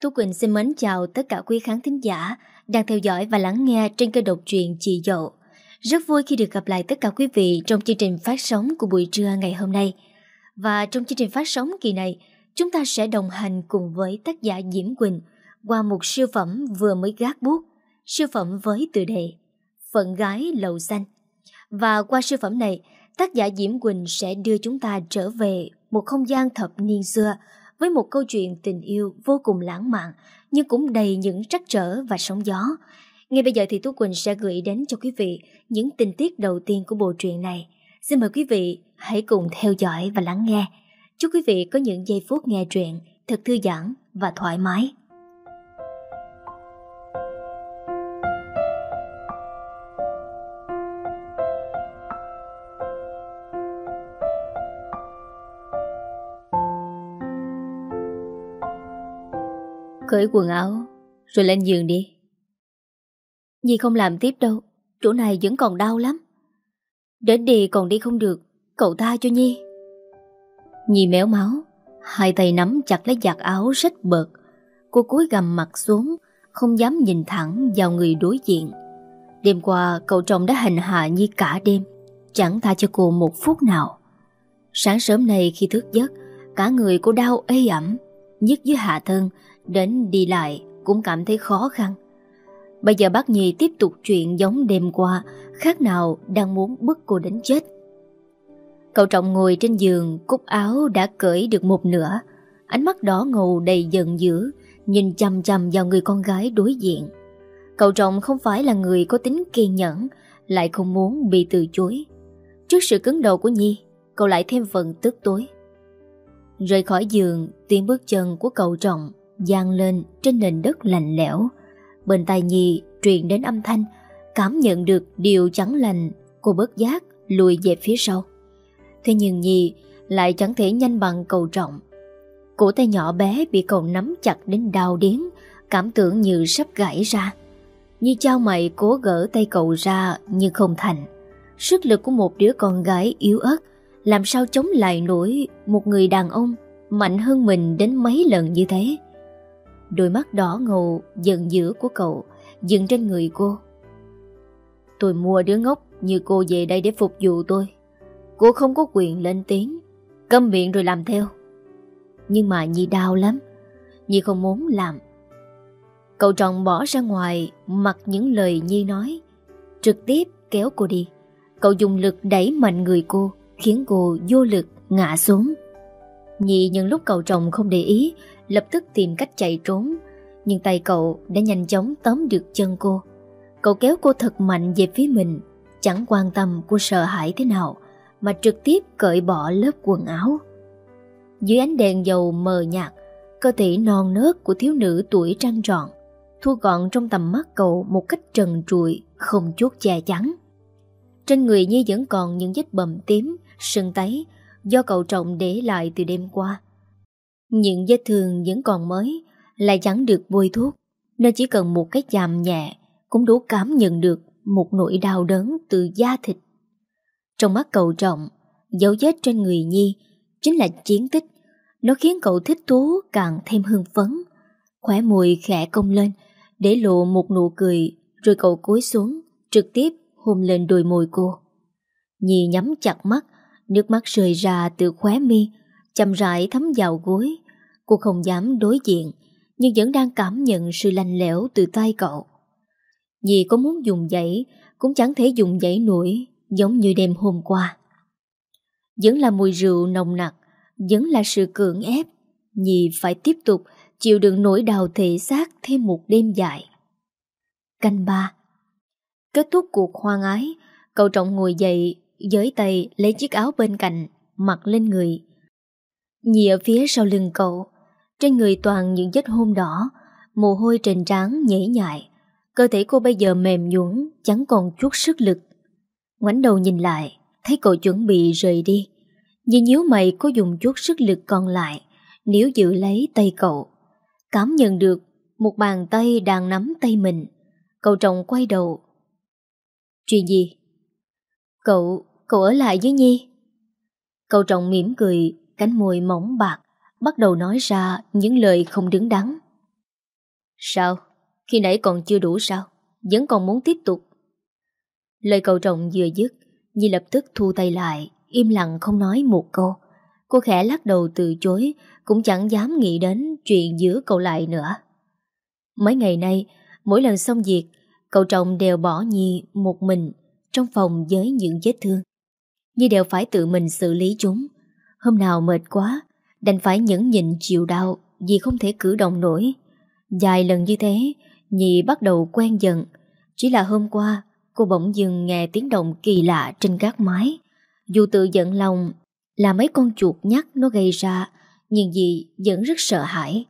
Tú Quỳnh xin mến chào tất cả quý khán thính giả đang theo dõi và lắng nghe trên kênh độc truyện Chị Dậu. Rất vui khi được gặp lại tất cả quý vị trong chương trình phát sóng của buổi trưa ngày hôm nay. Và trong chương trình phát sóng kỳ này, chúng ta sẽ đồng hành cùng với tác giả Diễm Quỳnh qua một siêu phẩm vừa mới gác bút, siêu phẩm với tựa đề Phận gái lầu xanh. Và qua siêu phẩm này, tác giả Diễm Quỳnh sẽ đưa chúng ta trở về một không gian thập niên xưa với một câu chuyện tình yêu vô cùng lãng mạn, nhưng cũng đầy những trắc trở và sóng gió. Ngay bây giờ thì Tú Quỳnh sẽ gửi đến cho quý vị những tình tiết đầu tiên của bộ truyện này. Xin mời quý vị hãy cùng theo dõi và lắng nghe. Chúc quý vị có những giây phút nghe truyện thật thư giãn và thoải mái. Cởi quần áo, Rồi lên giường đi. Nhi không làm tiếp đâu, Chỗ này vẫn còn đau lắm. Đến đi còn đi không được, Cậu tha cho Nhi. Nhi méo máu, Hai tay nắm chặt lấy giặt áo rách bợt. Cô cúi gầm mặt xuống, Không dám nhìn thẳng vào người đối diện. Đêm qua, cậu chồng đã hành hạ Nhi cả đêm, Chẳng tha cho cô một phút nào. Sáng sớm này khi thức giấc, Cả người cô đau ê ẩm, nhất dưới hạ thân Đến đi lại cũng cảm thấy khó khăn. Bây giờ bác Nhi tiếp tục chuyện giống đêm qua, Khác nào đang muốn bức cô đến chết. Cậu trọng ngồi trên giường, Cúc áo đã cởi được một nửa. Ánh mắt đỏ ngầu đầy giận dữ, Nhìn chăm chăm vào người con gái đối diện. Cậu trọng không phải là người có tính kiên nhẫn, Lại không muốn bị từ chối. Trước sự cứng đầu của Nhi, Cậu lại thêm phần tức tối. Rời khỏi giường, Tiếng bước chân của cậu trọng gian lên trên nền đất lạnh lẽo. Bên tai Nhi truyền đến âm thanh, cảm nhận được điều chẳng lành, cô bớt giác lùi về phía sau. Thế nhưng Nhi lại chẳng thể nhanh bằng cầu trọng. Cổ tay nhỏ bé bị cậu nắm chặt đến đau đớn cảm tưởng như sắp gãy ra. Nhi trao mày cố gỡ tay cậu ra nhưng không thành. Sức lực của một đứa con gái yếu ớt làm sao chống lại nổi một người đàn ông mạnh hơn mình đến mấy lần như thế. Đôi mắt đỏ ngầu giận dữ của cậu dừng trên người cô. Tôi mua đứa ngốc như cô về đây để phục vụ tôi. Cô không có quyền lên tiếng, câm miệng rồi làm theo. Nhưng mà Nhi đau lắm, Nhi không muốn làm. Cậu trọng bỏ ra ngoài mặc những lời Nhi nói, trực tiếp kéo cô đi. Cậu dùng lực đẩy mạnh người cô, khiến cô vô lực ngã xuống. Nhi nhân lúc cậu chồng không để ý lập tức tìm cách chạy trốn, nhưng tay cậu đã nhanh chóng tóm được chân cô. Cậu kéo cô thật mạnh về phía mình, chẳng quan tâm cô sợ hãi thế nào, mà trực tiếp cởi bỏ lớp quần áo. Dưới ánh đèn dầu mờ nhạt, cơ thể non nớt của thiếu nữ tuổi trăng trọn, thu gọn trong tầm mắt cậu một cách trần trụi, không chút che chắn. Trên người Nhi vẫn còn những vết bầm tím, sưng tấy do cậu trọng để lại từ đêm qua. Những vết thương vẫn còn mới, Lại chẳng được bôi thuốc, Nên chỉ cần một cái chạm nhẹ Cũng đủ cảm nhận được Một nỗi đau đớn từ da thịt. Trong mắt cậu trọng, Dấu vết trên người Nhi Chính là chiến tích. Nó khiến cậu thích thú càng thêm hưng phấn. Khỏe mùi khẽ cong lên, Để lộ một nụ cười, Rồi cậu cúi xuống, Trực tiếp hôn lên đôi môi cô. Nhi nhắm chặt mắt, Nước mắt rơi ra từ khóe mi chậm rãi thấm vào gối. Cô không dám đối diện, nhưng vẫn đang cảm nhận sự lành lẽo từ tay cậu. Dì có muốn dùng dãy, cũng chẳng thể dùng dãy nổi giống như đêm hôm qua. Vẫn là mùi rượu nồng nặc, vẫn là sự cưỡng ép. Dì phải tiếp tục chịu đựng nỗi đau thể xác thêm một đêm dài. Canh ba Kết thúc cuộc hoang ái, cậu trọng ngồi dậy, giới tay lấy chiếc áo bên cạnh, mặc lên người, Nhi ở phía sau lưng cậu. Trên người toàn những vết hôn đỏ. Mồ hôi trên trán nhễ nhại. Cơ thể cô bây giờ mềm nhũn Chẳng còn chút sức lực. Ngoảnh đầu nhìn lại Thấy cậu chuẩn bị rời đi. Nhi nhíu mày có dùng chút sức lực còn lại Nếu giữ lấy tay cậu. Cảm nhận được Một bàn tay đang nắm tay mình. Cậu trọng quay đầu. Chuyện gì? Cậu, cậu ở lại với Nhi. Cậu trọng mỉm cười Cánh môi mỏng bạc Bắt đầu nói ra những lời không đứng đắn. Sao? Khi nãy còn chưa đủ sao? Vẫn còn muốn tiếp tục? Lời cầu trọng vừa dứt Nhi lập tức thu tay lại Im lặng không nói một câu. Cô khẽ lắc đầu từ chối Cũng chẳng dám nghĩ đến chuyện giữa cậu lại nữa. Mấy ngày nay Mỗi lần xong việc Cậu trọng đều bỏ Nhi một mình Trong phòng với những vết thương. Nhi đều phải tự mình xử lý chúng Hôm nào mệt quá, Đành phải nhẫn nhịn chịu đau Vì không thể cử động nổi. Dài lần như thế Nhi bắt đầu quen dần. Chỉ là hôm qua, Cô bỗng dừng nghe tiếng động kỳ lạ trên gác mái. Dù tự giận lòng, Là mấy con chuột nhắt nó gây ra, Nhưng dì vẫn rất sợ hãi.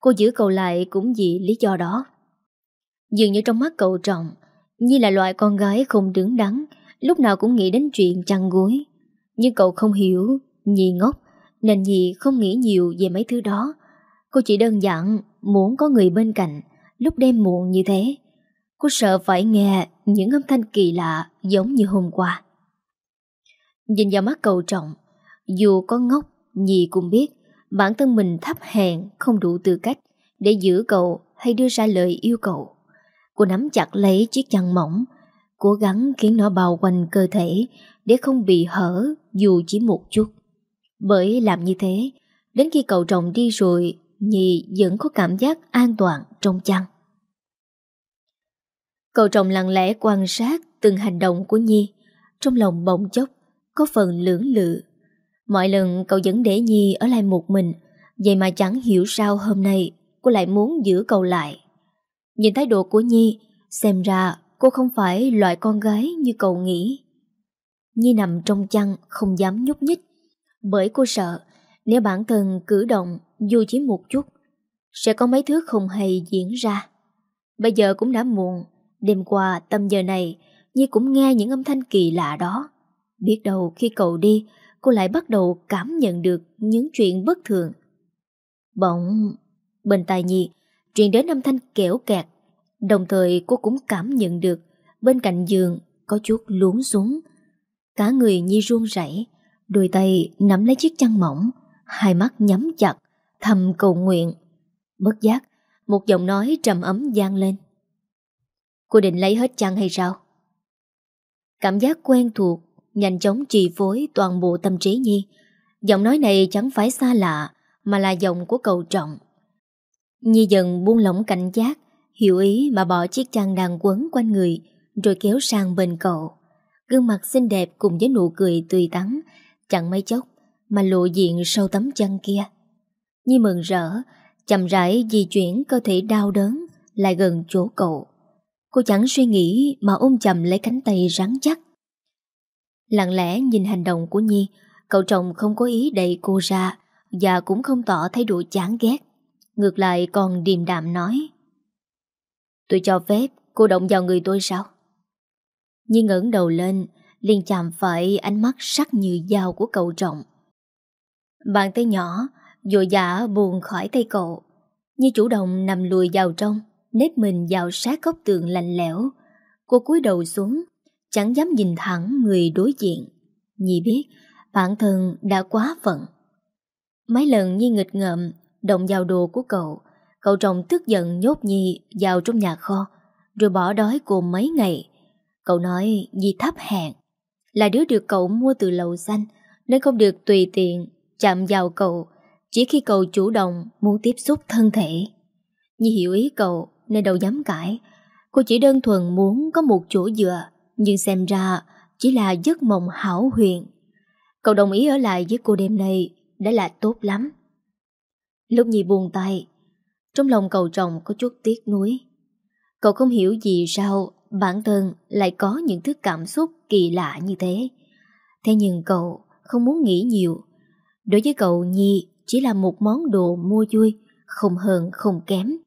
Cô giữ cậu lại cũng vì lý do đó. Dường như trong mắt cậu trọng, Nhi là loại con gái không đứng đắn, Lúc nào cũng nghĩ đến chuyện chăn gối. Nhưng cậu không hiểu Nhi ngốc Nên Nhi không nghĩ nhiều về mấy thứ đó Cô chỉ đơn giản muốn có người bên cạnh Lúc đêm muộn như thế Cô sợ phải nghe những âm thanh kỳ lạ giống như hôm qua. Nhìn vào mắt cầu trọng, dù có ngốc, nhì cũng biết bản thân mình thấp hèn không đủ tư cách để giữ cậu hay đưa ra lời yêu cầu. Cô nắm chặt lấy chiếc chăn mỏng, cố gắng khiến nó bao quanh cơ thể để không bị hở dù chỉ một chút. Bởi làm như thế, đến khi cậu chồng đi rồi, nhi vẫn có cảm giác an toàn trong chăn. Cậu chồng lặng lẽ quan sát từng hành động của Nhi, trong lòng bỗng chốc, có phần lưỡng lự. Mọi lần cậu vẫn để Nhi ở lại một mình, vậy mà chẳng hiểu sao hôm nay cô lại muốn giữ cậu lại. Nhìn thái độ của Nhi, xem ra cô không phải loại con gái như cậu nghĩ. Nhi nằm trong chăn không dám nhúc nhích, bởi cô sợ nếu bản thân cử động dù chỉ một chút, sẽ có mấy thứ không hay diễn ra. Bây giờ cũng đã muộn, Đêm qua tầm giờ này Nhi cũng nghe những âm thanh kỳ lạ đó. Biết đâu khi cậu đi Cô lại bắt đầu cảm nhận được Những chuyện bất thường. Bỗng Bên tai Nhi Truyền đến âm thanh kẻo kẹt Đồng thời cô cũng cảm nhận được Bên cạnh giường có chút luống xuống. Cả người Nhi run rẩy Đôi tay nắm lấy chiếc chăn mỏng, Hai mắt nhắm chặt, Thầm cầu nguyện. Bất giác, Một giọng nói trầm ấm gian lên. Cô định lấy hết chăn hay sao? Cảm giác quen thuộc, Nhanh chóng trì phối toàn bộ tâm trí Nhi. Giọng nói này chẳng phải xa lạ, Mà là giọng của cầu trọng. Nhi dần buông lỏng cảnh giác, Hiểu ý mà bỏ chiếc chăn đang quấn quanh người, Rồi kéo sang bên cậu. Gương mặt xinh đẹp cùng với nụ cười tươi tắn Chẳng mấy chốc Mà lộ diện sau tấm chân kia Nhi mừng rỡ Chậm rãi di chuyển cơ thể đau đớn Lại gần chỗ cậu Cô chẳng suy nghĩ mà ôm chầm lấy cánh tay rắn chắc. Lặng lẽ nhìn hành động của Nhi, cậu chồng không có ý đẩy cô ra và cũng không tỏ thái độ chán ghét. Ngược lại còn điềm đạm nói. Tôi cho phép cô động vào người tôi sao? Nhi ngẩng đầu lên, liền chạm phải ánh mắt sắc như dao của cậu trọng. Bàn tay nhỏ, dội dã buồn khỏi tay cậu. Nhi chủ động nằm lùi vào trong, nếp mình vào sát góc tường lạnh lẽo. Cô cúi đầu xuống, chẳng dám nhìn thẳng người đối diện. Nhi biết, bản thân đã quá phận. Mấy lần Nhi nghịch ngợm, động vào đồ của cậu, cậu chồng tức giận nhốt Nhi vào trong nhà kho, rồi bỏ đói cô mấy ngày. Cậu nói Nhi thấp hèn, là đứa được cậu mua từ lầu xanh, nên không được tùy tiện chạm vào cậu, chỉ khi cậu chủ động muốn tiếp xúc thân thể. Nhi hiểu ý cậu, nên đâu dám cãi. Cô chỉ đơn thuần muốn có một chỗ dựa, nhưng xem ra chỉ là giấc mộng hảo huyền. Cậu đồng ý ở lại với cô đêm nay đã là tốt lắm. Lúc Nhi buồn tay, trong lòng cậu chồng có chút tiếc nuối. Cậu không hiểu gì sao bản thân lại có những thứ cảm xúc kỳ lạ như thế. Thế nhưng cậu không muốn nghĩ nhiều. Đối với cậu Nhi chỉ là một món đồ mua vui, không hơn không kém.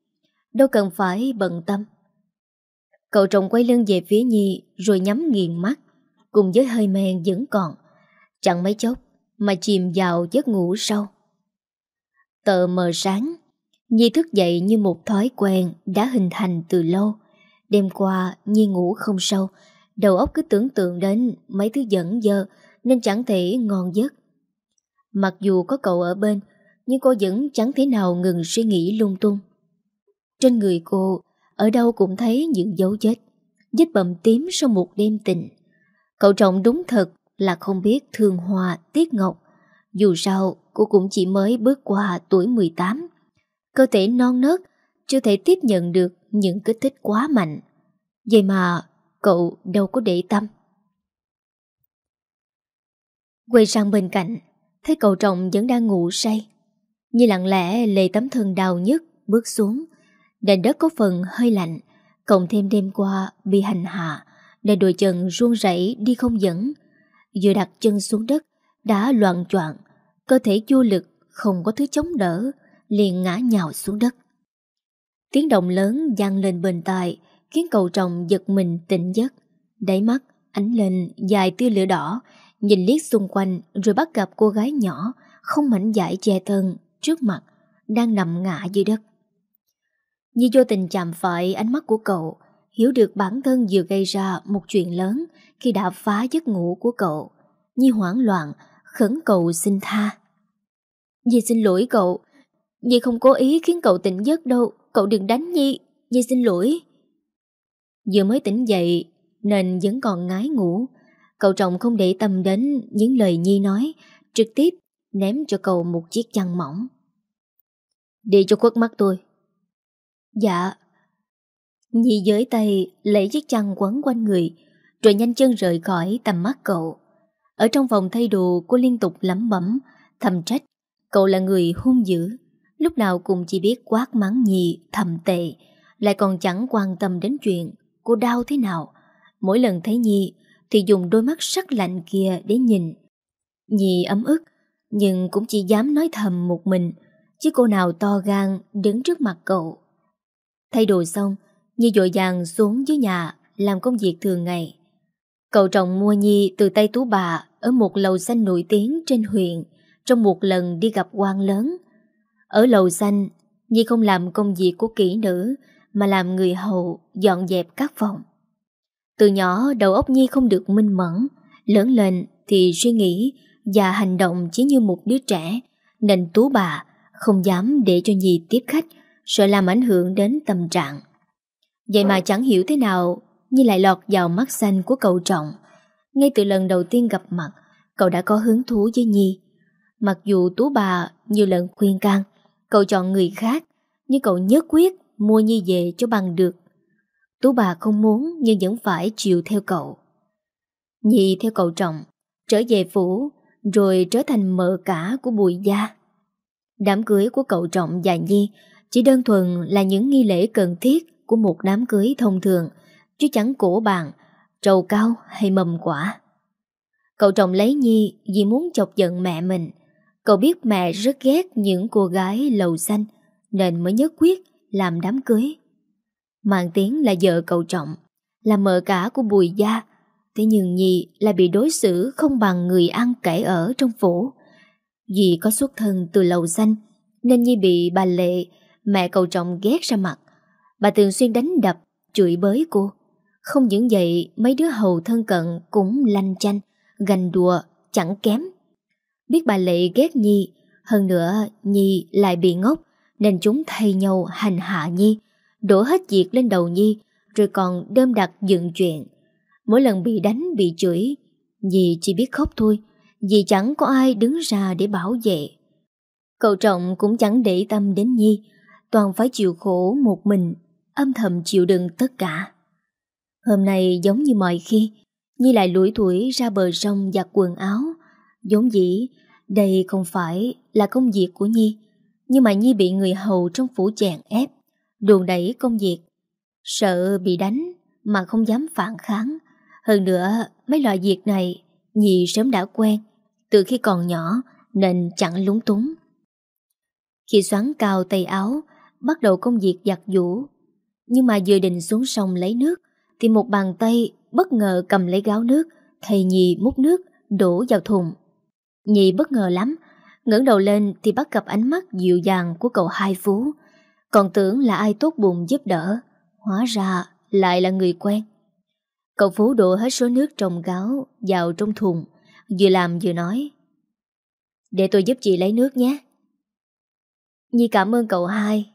Đâu cần phải bận tâm Cậu chồng quay lưng về phía Nhi Rồi nhắm nghiền mắt Cùng với hơi men vẫn còn Chẳng mấy chốc Mà chìm vào giấc ngủ sâu Tờ mờ sáng Nhi thức dậy như một thói quen Đã hình thành từ lâu Đêm qua, Nhi ngủ không sâu. Đầu óc cứ tưởng tượng đến Mấy thứ dẫn dơ, Nên chẳng thể ngon giấc. Mặc dù có cậu ở bên, Nhưng cô vẫn chẳng thể nào ngừng suy nghĩ lung tung. Trên người cô, Ở đâu cũng thấy những dấu vết Vết bầm tím sau một đêm tình Cậu trọng đúng thật là không biết thương hòa tiếc ngọc. Dù sao, cô cũng chỉ mới bước qua tuổi 18 Cơ thể non nớt, Chưa thể tiếp nhận được những kích thích quá mạnh. Vậy mà cậu đâu có để tâm. Quay sang bên cạnh, Thấy cậu trọng vẫn đang ngủ say. Như lặng lẽ lề tấm thân đau nhất Bước xuống. Nền đất có phần hơi lạnh, Cộng thêm đêm qua bị hành hạ Nên đôi chân run rẩy đi không dẫn. Vừa đặt chân xuống đất, Đã loạn choạng, Cơ thể vô lực, không có thứ chống đỡ, Liền ngã nhào xuống đất. Tiếng động lớn vang lên bên tai, Khiến cậu chồng giật mình tỉnh giấc. Đáy mắt, ánh lên dài tia lửa đỏ. Nhìn liếc xung quanh, Rồi bắt gặp cô gái nhỏ, Không mảnh giải che thân, Trước mặt, Đang nằm ngã dưới đất. Như vô tình chạm phải ánh mắt của cậu, Hiểu được bản thân vừa gây ra Một chuyện lớn Khi đã phá giấc ngủ của cậu. Nhi hoảng loạn, Khẩn cầu xin tha. Nhi xin lỗi cậu Nhi không cố ý khiến cậu tỉnh giấc đâu. Cậu đừng đánh Nhi Nhi xin lỗi. Vừa mới tỉnh dậy, Nên vẫn còn ngái ngủ. Cậu trọng không để tâm đến những lời Nhi nói, Trực tiếp ném cho cậu một chiếc chăn mỏng. Đi cho khuất mắt tôi. Dạ. Nhi giới tay lấy chiếc chăn quấn quanh người, Rồi nhanh chân rời khỏi tầm mắt cậu. Ở trong phòng thay đồ cô liên tục lắm bẩm, Thầm trách, Cậu là người hung dữ. Lúc nào cũng chỉ biết quát mắng Nhi thầm tệ, Lại còn chẳng quan tâm đến chuyện Cô đau thế nào. Mỗi lần thấy Nhi Thì dùng đôi mắt sắc lạnh kia để nhìn. Nhi ấm ức, Nhưng cũng chỉ dám nói thầm một mình, Chứ cô nào to gan đứng trước mặt cậu. Thay đồ xong Nhi dội dàng xuống dưới nhà Làm công việc thường ngày. Cậu trọng mua Nhi từ tay tú bà Ở một lầu xanh nổi tiếng trên huyện Trong một lần đi gặp quan lớn. Ở lầu xanh Nhi không làm công việc của kỹ nữ Mà làm người hầu dọn dẹp các phòng Từ nhỏ đầu óc Nhi không được minh mẫn Lớn lên thì suy nghĩ Và hành động chỉ như một đứa trẻ Nên tú bà không dám để cho Nhi tiếp khách sợ làm ảnh hưởng đến tâm trạng. Vậy mà chẳng hiểu thế nào Nhi lại lọt vào mắt xanh của cậu Trọng. Ngay từ lần đầu tiên gặp mặt, cậu đã có hứng thú với Nhi. Mặc dù Tú bà nhiều lần khuyên can, cậu chọn người khác, nhưng cậu nhất quyết mua Nhi về cho bằng được. Tú bà không muốn nhưng vẫn phải chịu theo cậu. Nhi theo cậu Trọng, trở về phủ, rồi trở thành mợ cả của Bùi Gia. Đám cưới của cậu Trọng và Nhi chỉ đơn thuần là những nghi lễ cần thiết của một đám cưới thông thường, chứ chẳng cổ bàn, trầu cao hay mầm quả. Cậu chồng lấy Nhi vì muốn chọc giận mẹ mình. Cậu biết mẹ rất ghét những cô gái lầu xanh, nên mới nhất quyết làm đám cưới. Mạng tiếng là vợ cậu trọng, là mợ cả của Bùi Gia. Thế nhưng Nhi là bị đối xử không bằng người ăn kể ở trong phủ. Vì có xuất thân từ lầu xanh, nên Nhi bị bà Lệ Mẹ cậu trọng ghét ra mặt Bà thường xuyên đánh đập Chửi bới cô Không những vậy mấy đứa hầu thân cận Cũng lanh chanh Gành đùa chẳng kém Biết bà Lệ ghét Nhi, Hơn nữa Nhi lại bị ngốc, Nên chúng thay nhau hành hạ Nhi, Đổ hết việc lên đầu Nhi, Rồi còn đơm đặt dựng chuyện. Mỗi lần bị đánh, bị chửi, Nhi chỉ biết khóc thôi, Vì chẳng có ai đứng ra để bảo vệ. Cậu trọng cũng chẳng để tâm đến Nhi, Toàn phải chịu khổ một mình, Âm thầm chịu đựng tất cả. Hôm nay giống như mọi khi, Nhi lại lủi thủi ra bờ sông giặt quần áo Giống dĩ đây không phải là công việc của Nhi Nhưng mà Nhi bị người hầu trong phủ chèn ép. Đùn đẩy công việc. Sợ bị đánh Mà không dám phản kháng. Hơn nữa mấy loại việc này Nhi sớm đã quen. Từ khi còn nhỏ Nên chẳng lúng túng. Khi xoắn cao tay áo bắt đầu công việc giặt giũ. Nhưng mà vừa định xuống sông lấy nước, thì một bàn tay bất ngờ cầm lấy gáo nước, thầy Nhi múc nước, đổ vào thùng. Nhi bất ngờ lắm, ngẩng đầu lên thì bắt gặp ánh mắt dịu dàng của cậu hai phú. Còn tưởng là ai tốt bụng giúp đỡ, hóa ra lại là người quen. Cậu Phú đổ hết số nước trong gáo vào trong thùng, vừa làm vừa nói. Để tôi giúp chị lấy nước nhé. Nhi cảm ơn cậu hai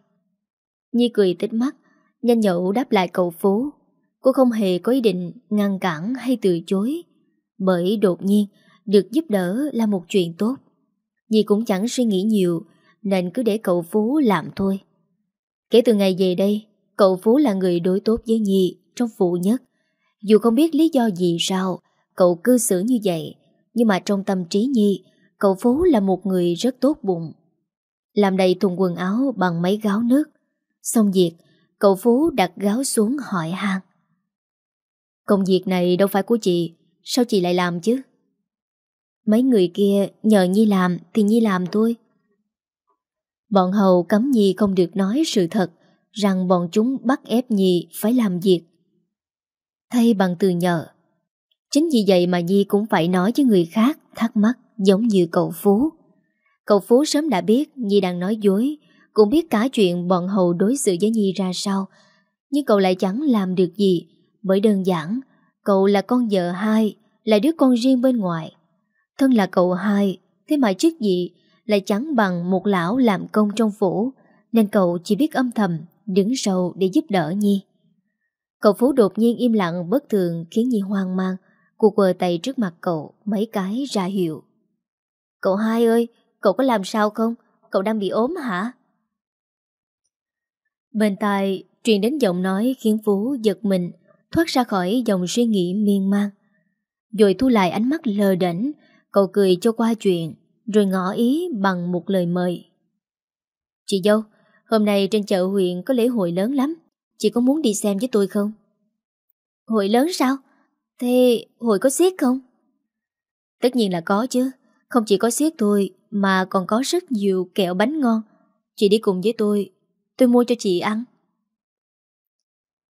Nhi cười tích mắt, nhanh nhậu đáp lại cậu Phú. Cô không hề có ý định ngăn cản hay từ chối. Bởi đột nhiên, được giúp đỡ là một chuyện tốt. Nhi cũng chẳng suy nghĩ nhiều, nên cứ để cậu Phú làm thôi. Kể từ ngày về đây, cậu Phú là người đối tốt với Nhi trong phụ nhất. Dù không biết lý do gì sao, cậu cư xử như vậy, nhưng mà trong tâm trí Nhi, cậu Phú là một người rất tốt bụng. Làm đầy thùng quần áo bằng mấy gáo nước. Xong việc, cậu Phú đặt gáo xuống hỏi hàng. Công việc này đâu phải của chị, sao chị lại làm chứ? Mấy người kia nhờ Nhi làm thì Nhi làm thôi. Bọn hầu cấm Nhi không được nói sự thật rằng bọn chúng bắt ép Nhi phải làm việc. Thay bằng từ nhờ. Chính vì vậy mà Nhi cũng phải nói với người khác thắc mắc giống như cậu Phú. Cậu Phú sớm đã biết Nhi đang nói dối, cũng biết cả chuyện bọn hầu đối xử với Nhi ra sao. Nhưng cậu lại chẳng làm được gì, bởi đơn giản, cậu là con vợ hai, là đứa con riêng bên ngoài. Thân là cậu hai, thế mà chức gì lại chẳng bằng một lão làm công trong phủ, nên cậu chỉ biết âm thầm, đứng sau để giúp đỡ Nhi. Cậu Phú đột nhiên im lặng bất thường khiến Nhi hoang mang, cô quờ tay trước mặt cậu mấy cái ra hiệu. Cậu hai ơi, cậu có làm sao không? Cậu đang bị ốm hả? Bên tai truyền đến giọng nói khiến Phú giật mình, thoát ra khỏi dòng suy nghĩ miên man. Rồi thu lại ánh mắt lờ đỉnh, cậu cười cho qua chuyện, rồi ngỏ ý bằng một lời mời. Chị dâu, hôm nay trên chợ huyện có lễ hội lớn lắm, chị có muốn đi xem với tôi không? Hội lớn sao? Thế hội có xiết không? Tất nhiên là có chứ, không chỉ có xiết thôi mà còn có rất nhiều kẹo bánh ngon. Chị đi cùng với tôi, tôi mua cho chị ăn.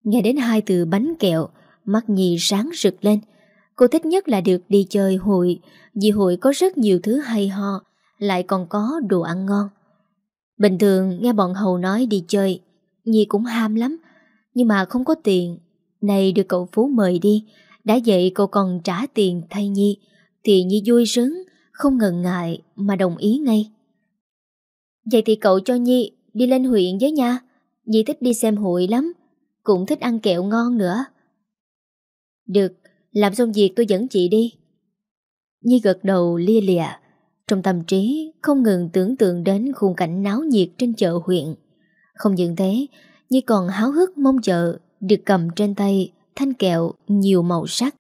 Nghe đến hai từ bánh kẹo, mắt nhì sáng rực lên. Cô thích nhất là được đi chơi hội, vì hội có rất nhiều thứ hay ho, lại còn có đồ ăn ngon. Bình thường nghe bọn hầu nói đi chơi, Nhi cũng ham lắm, nhưng mà không có tiền. Này được cậu Phú mời đi, đã vậy cậu còn trả tiền thay Nhi, thì Nhi vui sướng, không ngần ngại mà đồng ý ngay. Vậy thì cậu cho Nhi đi lên huyện với nha, Nhi thích đi xem hội lắm, cũng thích ăn kẹo ngon nữa. Được, làm xong việc tôi dẫn chị đi. Nhi gật đầu lia lịa, trong tâm trí không ngừng tưởng tượng đến khung cảnh náo nhiệt trên chợ huyện. Không những thế, Nhi còn háo hức mong chờ được cầm trên tay thanh kẹo nhiều màu sắc,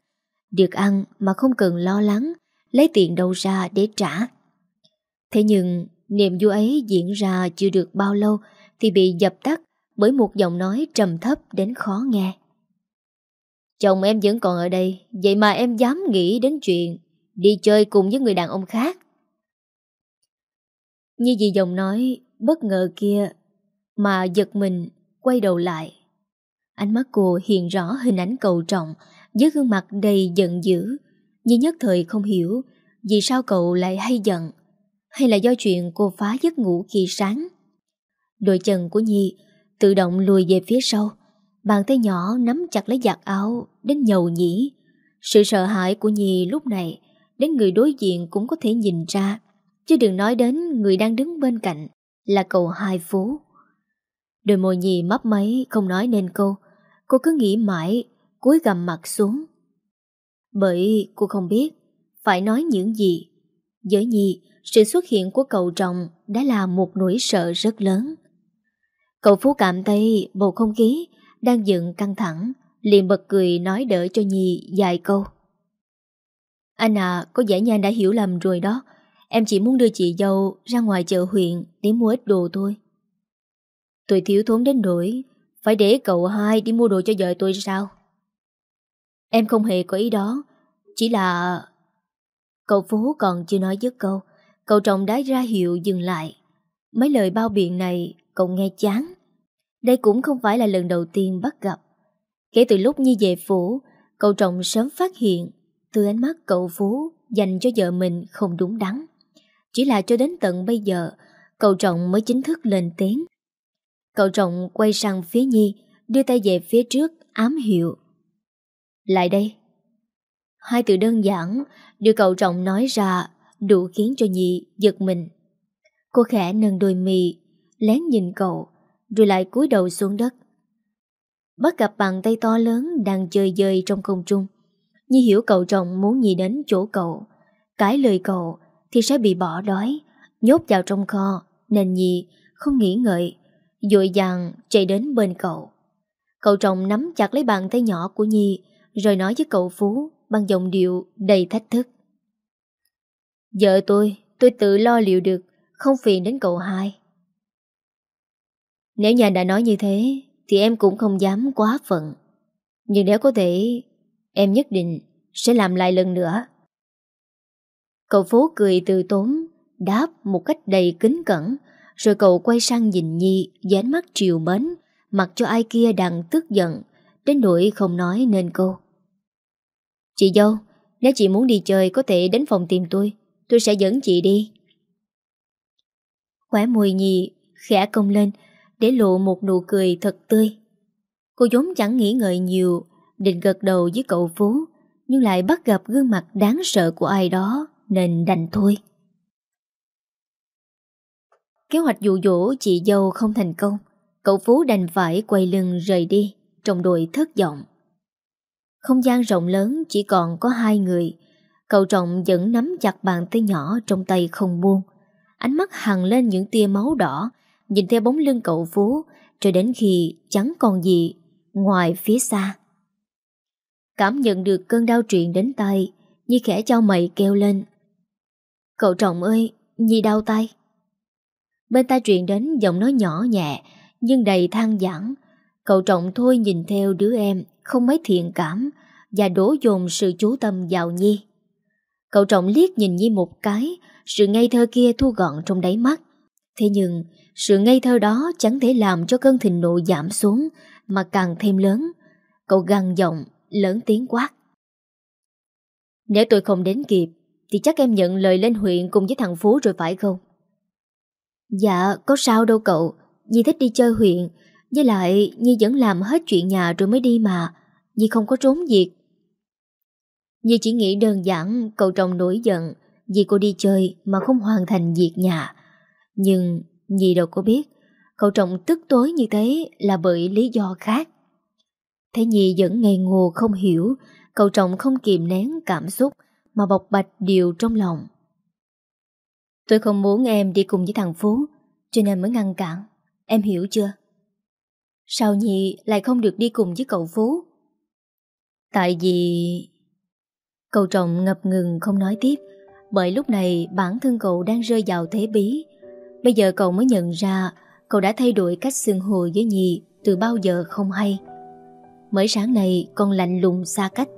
được ăn mà không cần lo lắng, lấy tiền đâu ra để trả. Thế nhưng, niềm vui ấy diễn ra chưa được bao lâu thì bị dập tắt bởi một giọng nói trầm thấp đến khó nghe. Chồng em vẫn còn ở đây, vậy mà em dám nghĩ đến chuyện đi chơi cùng với người đàn ông khác. Như dì giọng nói bất ngờ kia mà giật mình quay đầu lại. Ánh mắt cô hiện rõ hình ảnh cầu trọng với gương mặt đầy giận dữ, Như nhất thời không hiểu vì sao cậu lại hay giận, hay là do chuyện cô phá giấc ngủ khi sáng. Đôi chân của Nhi tự động lùi về phía sau, bàn tay nhỏ nắm chặt lấy giặt áo đến nhầu nhĩ. Sự sợ hãi của Nhi lúc này đến người đối diện cũng có thể nhìn ra, chứ đừng nói đến người đang đứng bên cạnh là cậu hai phú. Đôi môi Nhi mấp máy không nói nên câu, cô cứ nghĩ mãi, cúi gầm mặt xuống. Bởi cô không biết phải nói những gì. Với Nhi, sự xuất hiện của cậu chồng đã là một nỗi sợ rất lớn. Cậu Phú cảm thấy bầu không khí đang dựng căng thẳng, liền bật cười nói đỡ cho Nhi vài câu. Anh à, có vẻ như anh đã hiểu lầm rồi đó. Em chỉ muốn đưa chị dâu ra ngoài chợ huyện để mua ít đồ thôi. Tôi thiếu thốn đến nỗi phải để cậu hai đi mua đồ cho vợ tôi sao? Em không hề có ý đó, chỉ là... Cậu Phú còn chưa nói dứt câu, cậu chồng đã ra hiệu dừng lại. Mấy lời bao biện này cậu nghe chán. Đây cũng không phải là lần đầu tiên bắt gặp. Kể từ lúc Nhi về phủ, cậu chồng sớm phát hiện từ ánh mắt cậu Phú dành cho vợ mình không đúng đắn. Chỉ là cho đến tận bây giờ, cậu trọng mới chính thức lên tiếng. Cậu trọng quay sang phía Nhi, đưa tay về phía trước, ám hiệu. Lại đây. Hai từ đơn giản, đưa cậu trọng nói ra, đủ khiến cho Nhi giật mình. Cô khẽ nâng đôi mì, lén nhìn cậu, rồi lại cúi đầu xuống đất. Bắt gặp bàn tay to lớn Đang chơi dơi trong không trung. Nhi hiểu cậu chồng muốn gì đến chỗ cậu, Cái lời cậu Thì sẽ bị bỏ đói, Nhốt vào trong kho, Nên Nhi không nghĩ ngợi, Dội dàng chạy đến bên cậu. Cậu chồng nắm chặt lấy bàn tay nhỏ của Nhi Rồi nói với cậu Phú Bằng giọng điệu đầy thách thức. Vợ tôi Tôi tự lo liệu được, Không phiền đến cậu hai. Nếu nhà đã nói như thế, Thì em cũng không dám quá phận. Nhưng nếu có thể, Em nhất định sẽ làm lại lần nữa. Cậu Phú cười từ tốn, Đáp một cách đầy kính cẩn, Rồi cậu quay sang nhìn Nhi, Dán mắt triều mến, Mặc cho ai kia đang tức giận, Đến nỗi không nói nên câu. Chị dâu, Nếu chị muốn đi chơi có thể đến phòng tìm tôi Tôi sẽ dẫn chị đi. Khỏe mùi nhi khẽ công lên để lộ một nụ cười thật tươi. Cô vốn chẳng nghĩ ngợi nhiều, Định gật đầu với cậu Phú, Nhưng lại bắt gặp gương mặt đáng sợ của ai đó Nên đành thôi. Kế hoạch dụ dỗ chị dâu không thành công, Cậu Phú đành phải quay lưng rời đi, Trong đội thất vọng. Không gian rộng lớn chỉ còn có hai người, Cậu trọng vẫn nắm chặt bàn tay nhỏ trong tay không buông. Ánh mắt hằng lên những tia máu đỏ Nhìn theo bóng lưng cậu Phú, Cho đến khi chẳng còn gì Ngoài phía xa. Cảm nhận được cơn đau truyền đến tay Nhi khẽ cho mày kêu lên. Cậu trọng ơi, Nhi đau tay Bên tai truyền đến giọng nói nhỏ nhẹ, Nhưng đầy than giảng. Cậu trọng thôi nhìn theo đứa em, Không mấy thiện cảm, Và đổ dồn sự chú tâm vào Nhi. Cậu trọng liếc nhìn Nhi một cái, Sự ngây thơ kia thu gọn trong đáy mắt. Thế nhưng, Sự ngây thơ đó chẳng thể làm cho cơn thịnh nộ giảm xuống, Mà càng thêm lớn. Cậu găng giọng, Lớn tiếng quát. Nếu tôi không đến kịp, Thì chắc em nhận lời lên huyện cùng với thằng Phú rồi phải không? Dạ có sao đâu cậu. Nhi thích đi chơi huyện. Với lại, Nhi vẫn làm hết chuyện nhà rồi mới đi mà. Nhi không có trốn việc. Nhi chỉ nghĩ đơn giản, cậu chồng nổi giận vì cô đi chơi mà không hoàn thành việc nhà. Nhưng Nhi đâu có biết, cậu chồng tức tối như thế là bởi lý do khác. Thế Nhi vẫn ngây ngô không hiểu, cậu chồng không kìm nén cảm xúc mà bộc bạch điều trong lòng. Tôi không muốn em đi cùng với thằng Phú, cho nên mới ngăn cản. Em hiểu chưa? Sao Nhi lại không được đi cùng với cậu Phú? Tại vì... Cậu trọng ngập ngừng không nói tiếp, Bởi lúc này bản thân cậu đang rơi vào thế bí Bây giờ cậu mới nhận ra Cậu đã thay đổi cách xưng hồ với Nhi Từ bao giờ không hay. Mới sáng này còn lạnh lùng xa cách,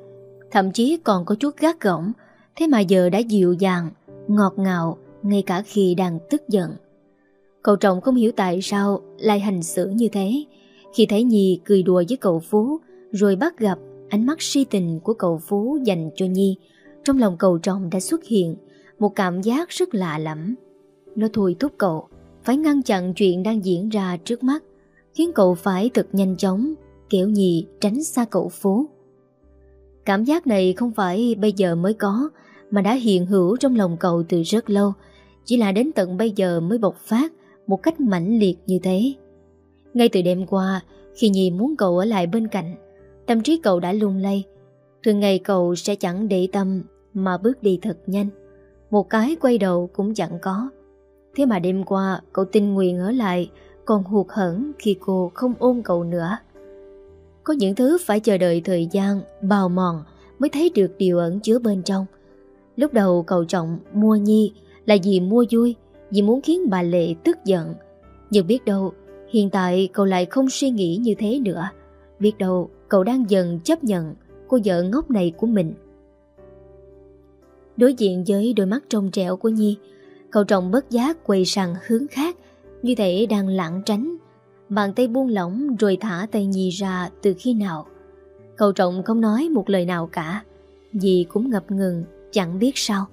Thậm chí còn có chút gác gỏng, Thế mà giờ đã dịu dàng, Ngọt ngào Ngay cả khi đang tức giận. Cậu trọng không hiểu tại sao Lại hành xử như thế, Khi thấy Nhi cười đùa với cậu Phú, Rồi bắt gặp Ánh mắt si tình của cậu Phú dành cho Nhi, Trong lòng cậu trọng đã xuất hiện Một cảm giác rất lạ lẫm. Nó thôi thúc cậu, Phải ngăn chặn chuyện đang diễn ra trước mắt, Khiến cậu phải thật nhanh chóng Kéo nhì tránh xa cậu phố. Cảm giác này không phải bây giờ mới có, Mà đã hiện hữu trong lòng cậu từ rất lâu, Chỉ là đến tận bây giờ mới bộc phát Một cách mãnh liệt như thế. Ngay từ đêm qua, Khi Nhi muốn cậu ở lại bên cạnh, Tâm trí cậu đã lung lay. Thường ngày cậu sẽ chẳng để tâm Mà bước đi thật nhanh. Một cái quay đầu cũng chẳng có. Thế mà đêm qua cậu tình nguyện ở lại Còn hụt hẫng khi cô không ôm cậu nữa. Có những thứ phải chờ đợi thời gian Bào mòn Mới thấy được điều ẩn chứa bên trong. Lúc đầu cậu trọng mua nhi Là vì mua vui Vì muốn khiến bà Lệ tức giận. Nhưng biết đâu Hiện tại cậu lại không suy nghĩ như thế nữa. Biết đâu cậu đang dần chấp nhận cô vợ ngốc này của mình. Đối diện với đôi mắt trong trẻo của Nhi, cậu trọng bất giác quay sang hướng khác, như thể đang lảng tránh. Bàn tay buông lỏng rồi thả tay Nhi ra từ khi nào. Cậu trọng không nói một lời nào cả, Dì cũng ngập ngừng, chẳng biết sao.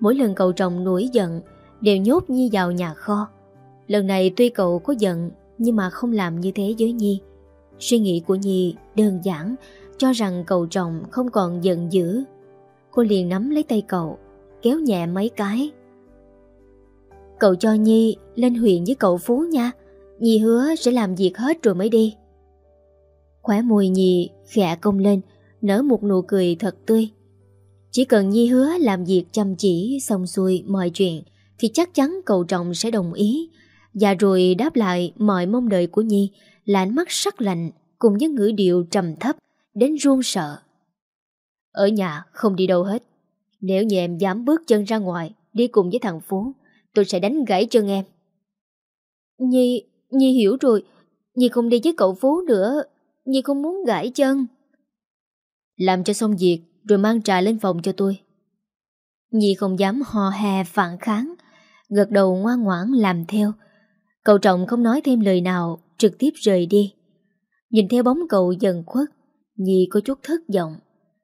Mỗi lần cậu trọng nổi giận, đều nhốt Nhi vào nhà kho. Lần này tuy cậu có giận, nhưng mà không làm như thế với Nhi. Suy nghĩ của Nhi đơn giản Cho rằng cậu chồng không còn giận dữ Cô liền nắm lấy tay cậu Kéo nhẹ mấy cái Cậu cho Nhi lên huyện với cậu Phú nha. Nhi hứa sẽ làm việc hết rồi mới đi. Khóe mùi Nhi khẽ công lên, Nở một nụ cười thật tươi. Chỉ cần Nhi hứa làm việc chăm chỉ, Xong xuôi mọi chuyện, Thì chắc chắn cậu trọng sẽ đồng ý. Và rồi đáp lại mọi mong đợi của Nhi Là ánh mắt sắc lạnh Cùng với ngữ điệu trầm thấp Đến run sợ. Ở nhà không đi đâu hết. Nếu như em dám bước chân ra ngoài, Đi cùng với thằng Phú Tôi sẽ đánh gãy chân em. Nhi, Nhi hiểu rồi. Nhi không đi với cậu Phú nữa. Nhi không muốn gãy chân. Làm cho xong việc Rồi mang trà lên phòng cho tôi. Nhi không dám hò hè phản kháng Gật đầu ngoan ngoãn làm theo. Cậu trọng không nói thêm lời nào Trực tiếp rời đi. Nhìn theo bóng cậu dần khuất Nhi có chút thất vọng.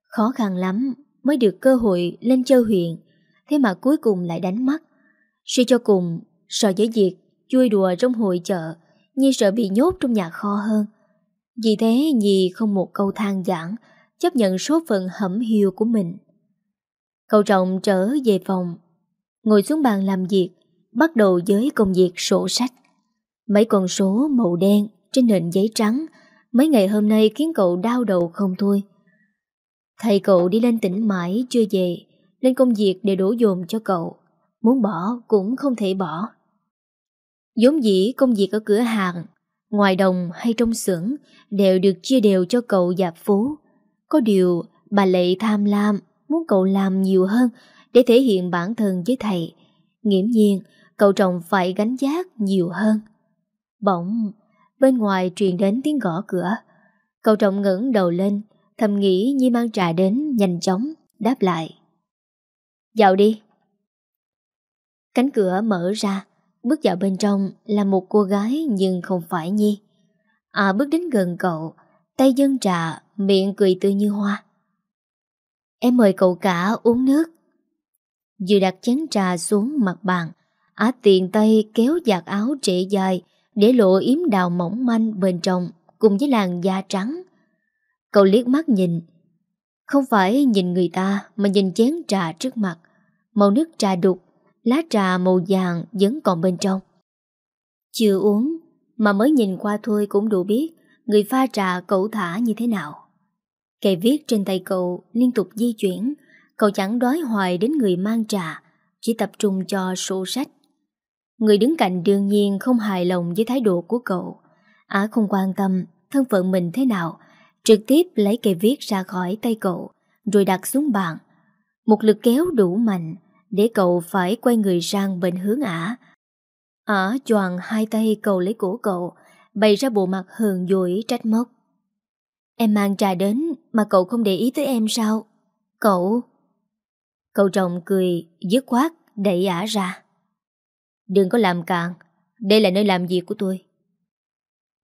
Khó khăn lắm mới được cơ hội lên chơi huyện Thế mà cuối cùng lại đánh mất. Suy cho cùng So với việc chui đùa trong hội chợ Nhi sợ bị nhốt trong nhà kho hơn. Vì thế, Nhi không một câu than giảng, Chấp nhận số phận hẩm hiu của mình. Cậu trọng trở về phòng, Ngồi xuống bàn làm việc, Bắt đầu với công việc sổ sách. Mấy con số màu đen Trên nền giấy trắng, Mấy ngày hôm nay khiến cậu đau đầu không thôi. Thầy cậu đi lên tỉnh mãi chưa về, Nên công việc đều đổ dồn cho cậu. Muốn bỏ cũng không thể bỏ. Giống dĩ công việc ở cửa hàng, Ngoài đồng hay trong xưởng Đều được chia đều cho cậu và Phú. Có điều, bà Lệ tham lam, Muốn cậu làm nhiều hơn Để thể hiện bản thân với thầy. Nghiễm nhiên, cậu chồng phải gánh giác nhiều hơn. Bỗng, Bên ngoài truyền đến tiếng gõ cửa. Cậu trọng ngẩng đầu lên, Thầm nghĩ Nhi mang trà đến, nhanh chóng Đáp lại. Dạo đi. Cánh cửa mở ra Bước vào bên trong là một cô gái Nhưng không phải Nhi À bước đến gần cậu Tay dân trà Miệng cười tươi như hoa Em mời cậu cả uống nước Vừa đặt chén trà xuống mặt bàn Á tiền tay kéo giặt áo trễ dài để lộ yếm đào mỏng manh bên trong cùng với làn da trắng. Cậu liếc mắt nhìn, không phải nhìn người ta mà nhìn chén trà trước mặt. Màu nước trà đục, lá trà màu vàng vẫn còn bên trong. Chưa uống, mà mới nhìn qua thôi cũng đủ biết người pha trà cậu thả như thế nào. Cây viết trên tay cậu liên tục di chuyển, cậu chẳng đói hoài đến người mang trà, chỉ tập trung cho sổ sách. Người đứng cạnh đương nhiên không hài lòng với thái độ của cậu. Á không quan tâm thân phận mình thế nào, trực tiếp lấy cây viết ra khỏi tay cậu, rồi đặt xuống bàn. Một lực kéo đủ mạnh để cậu phải quay người sang bên hướng ả. Ả choàng hai tay cầu lấy cổ cậu, bày ra bộ mặt hờn dỗi trách móc. Em mang trà đến mà cậu không để ý tới em sao? Cậu... Cậu chồng cười, dứt khoát, đẩy ả ra. Đừng có làm cạn Đây là nơi làm việc của tôi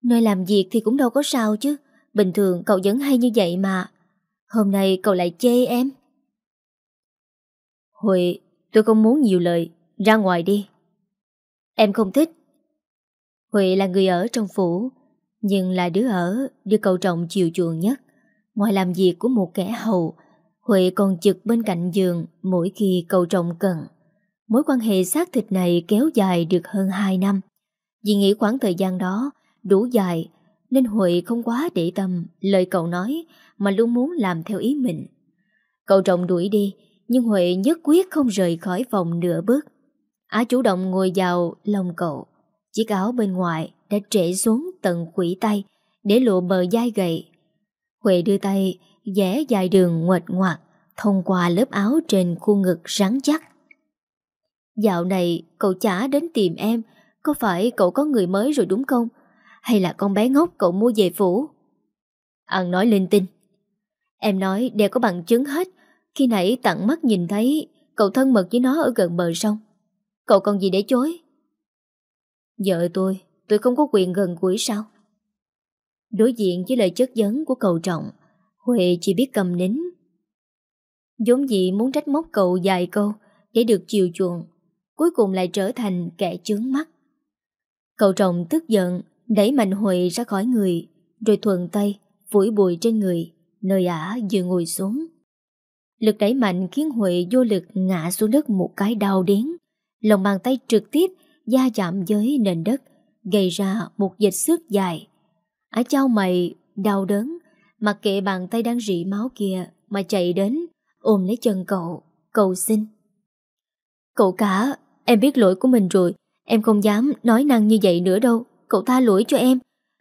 Nơi làm việc thì cũng đâu có sao chứ Bình thường cậu vẫn hay như vậy mà Hôm nay cậu lại chê em Huệ Tôi không muốn nhiều lời. Ra ngoài đi. Em không thích. Huệ là người ở trong phủ, Nhưng là đứa ở Được cậu trọng chiều chuộng nhất. Ngoài làm việc của một kẻ hầu, Huệ còn trực bên cạnh giường Mỗi khi cậu trọng cần. Mối quan hệ xác thịt này kéo dài được hơn 2 năm. Vì nghĩ khoảng thời gian đó đủ dài, nên Huệ không quá để tâm lời cậu nói, mà luôn muốn làm theo ý mình. Cậu trọng đuổi đi nhưng Huệ nhất quyết không rời khỏi phòng nửa bước. Á chủ động ngồi vào lòng cậu. Chiếc áo bên ngoài đã trễ xuống tận quỷ tay để lộ bờ dai gầy. Huệ đưa tay vẽ dài đường ngoệt ngoạc thông qua lớp áo trên khu ngực rắn chắc. Dạo này cậu chả đến tìm em, Có phải cậu có người mới rồi đúng không Hay là con bé ngốc cậu mua về phủ Ăn nói linh tinh Em nói đều có bằng chứng hết khi nãy tặng mắt nhìn thấy Cậu thân mật với nó ở gần bờ sông Cậu còn gì để chối Vợ tôi Tôi không có quyền gần gũi sao Đối diện với lời chất vấn của cậu trọng Huệ chỉ biết cầm nín giống gì muốn trách móc cậu dài câu Để được chiều chuộng cuối cùng lại trở thành kẻ chướng mắt. Cậu chồng tức giận, đẩy Mạnh Huệ ra khỏi người, rồi thuận tay, phủi bụi trên người, nơi ả vừa ngồi xuống. Lực đẩy mạnh khiến Huệ vô lực ngã xuống đất một cái đau đớn. Lòng bàn tay trực tiếp da chạm với nền đất, gây ra một dịch xước dài. Ả trao mày, đau đớn, mặc kệ bàn tay đang rỉ máu kia mà chạy đến, ôm lấy chân cậu, cầu xin. Cậu cả, em biết lỗi của mình rồi, em không dám nói năng như vậy nữa đâu, cậu tha lỗi cho em.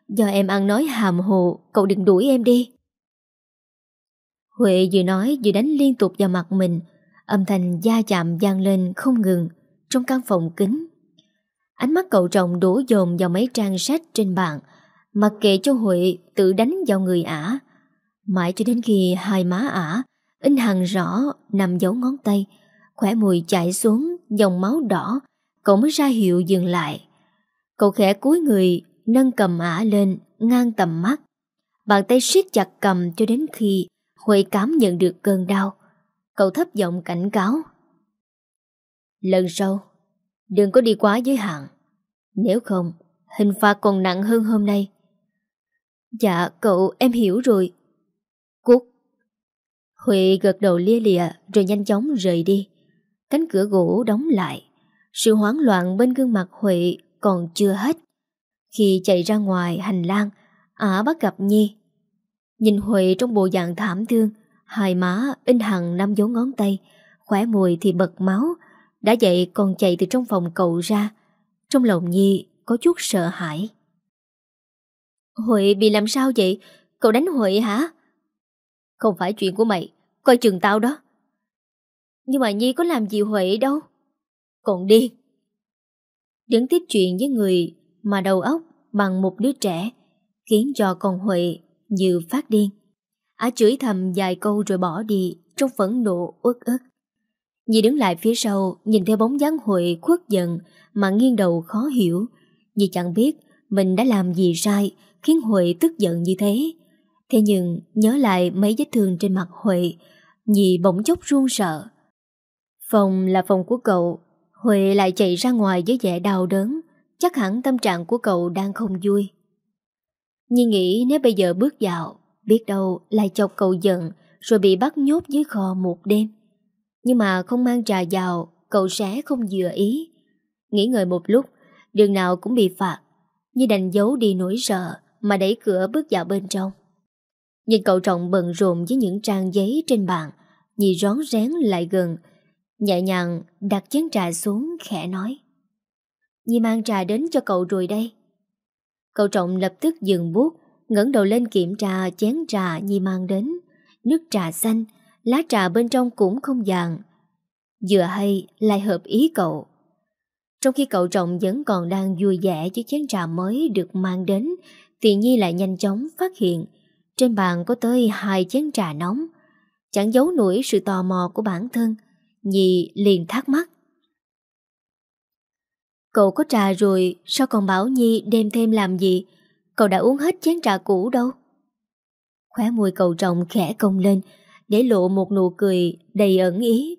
Do em ăn nói hàm hồ, cậu đừng đuổi em đi. Huệ vừa nói vừa đánh liên tục vào mặt mình, âm thanh da chạm gian lên không ngừng trong căn phòng kính. Ánh mắt cậu chồng đổ dồn vào mấy trang sách trên bàn, mặc kệ cho Huệ tự đánh vào người ả. Mãi cho đến khi hai má ả in hằn rõ nằm dấu ngón tay, khỏe mùi chảy xuống dòng máu đỏ, cậu mới ra hiệu dừng lại. Cậu khẽ cúi người, nâng cầm ả lên, ngang tầm mắt. Bàn tay siết chặt cầm cho đến khi Huệ cảm nhận được cơn đau. Cậu thấp giọng cảnh cáo. Lần sau, đừng có đi quá giới hạn. Nếu không, hình phạt còn nặng hơn hôm nay. Dạ, cậu em hiểu rồi. Cút. Huệ gật đầu lia lịa rồi nhanh chóng rời đi. Cánh cửa gỗ đóng lại. Sự hoảng loạn bên gương mặt Huệ còn chưa hết. Khi chạy ra ngoài hành lang, ả bắt gặp Nhi. Nhìn Huệ trong bộ dạng thảm thương, hai má in hằng năm dấu ngón tay, khỏe mùi thì bật máu, đã dậy còn chạy từ trong phòng cậu ra. Trong lòng Nhi có chút sợ hãi. Huệ bị làm sao vậy? Cậu đánh Huệ hả? Không phải chuyện của mày, coi chừng tao đó. Nhưng mà Nhi có làm gì Huệ đâu. Còn đi Đứng tiếp chuyện với người mà đầu óc bằng một đứa trẻ khiến cho con Huệ như phát điên. Á chửi thầm vài câu rồi bỏ đi trong phẫn nộ uất ức. Nhi đứng lại phía sau nhìn theo bóng dáng Huệ khuất giận mà nghiêng đầu khó hiểu. Nhi chẳng biết mình đã làm gì sai khiến Huệ tức giận như thế. Thế nhưng nhớ lại mấy vết thương trên mặt Huệ, Nhi bỗng chốc run sợ. Phòng là phòng của cậu, Huệ lại chạy ra ngoài với vẻ đau đớn, chắc hẳn tâm trạng của cậu đang không vui. Nhi nghĩ nếu bây giờ bước vào, biết đâu lại chọc cậu giận rồi bị bắt nhốt dưới kho một đêm. Nhưng mà không mang trà vào, cậu sẽ không vừa ý. Nghĩ ngợi một lúc, đường nào cũng bị phạt. Nhi đành giấu đi nỗi sợ mà đẩy cửa bước vào bên trong. Nhìn cậu trọng bận rộn với những trang giấy trên bàn, Nhi rón rén lại gần, nhẹ nhàng đặt chén trà xuống khẽ nói. Nhi mang trà đến cho cậu rồi đây. Cậu trọng lập tức dừng bút, ngẩng đầu lên kiểm tra chén trà Nhi mang đến. Nước trà xanh, lá trà bên trong cũng không vàng. Vừa hay lại hợp ý cậu. Trong khi cậu trọng vẫn còn đang vui vẻ với chén trà mới được mang đến, thì Nhi lại nhanh chóng phát hiện trên bàn có tới hai chén trà nóng. Chẳng giấu nổi sự tò mò của bản thân, Nhi liền thắc mắc. Cậu có trà rồi, sao còn bảo Nhi đem thêm làm gì? Cậu đã uống hết chén trà cũ đâu. Khóe môi cậu trọng khẽ cong lên, để lộ một nụ cười đầy ẩn ý.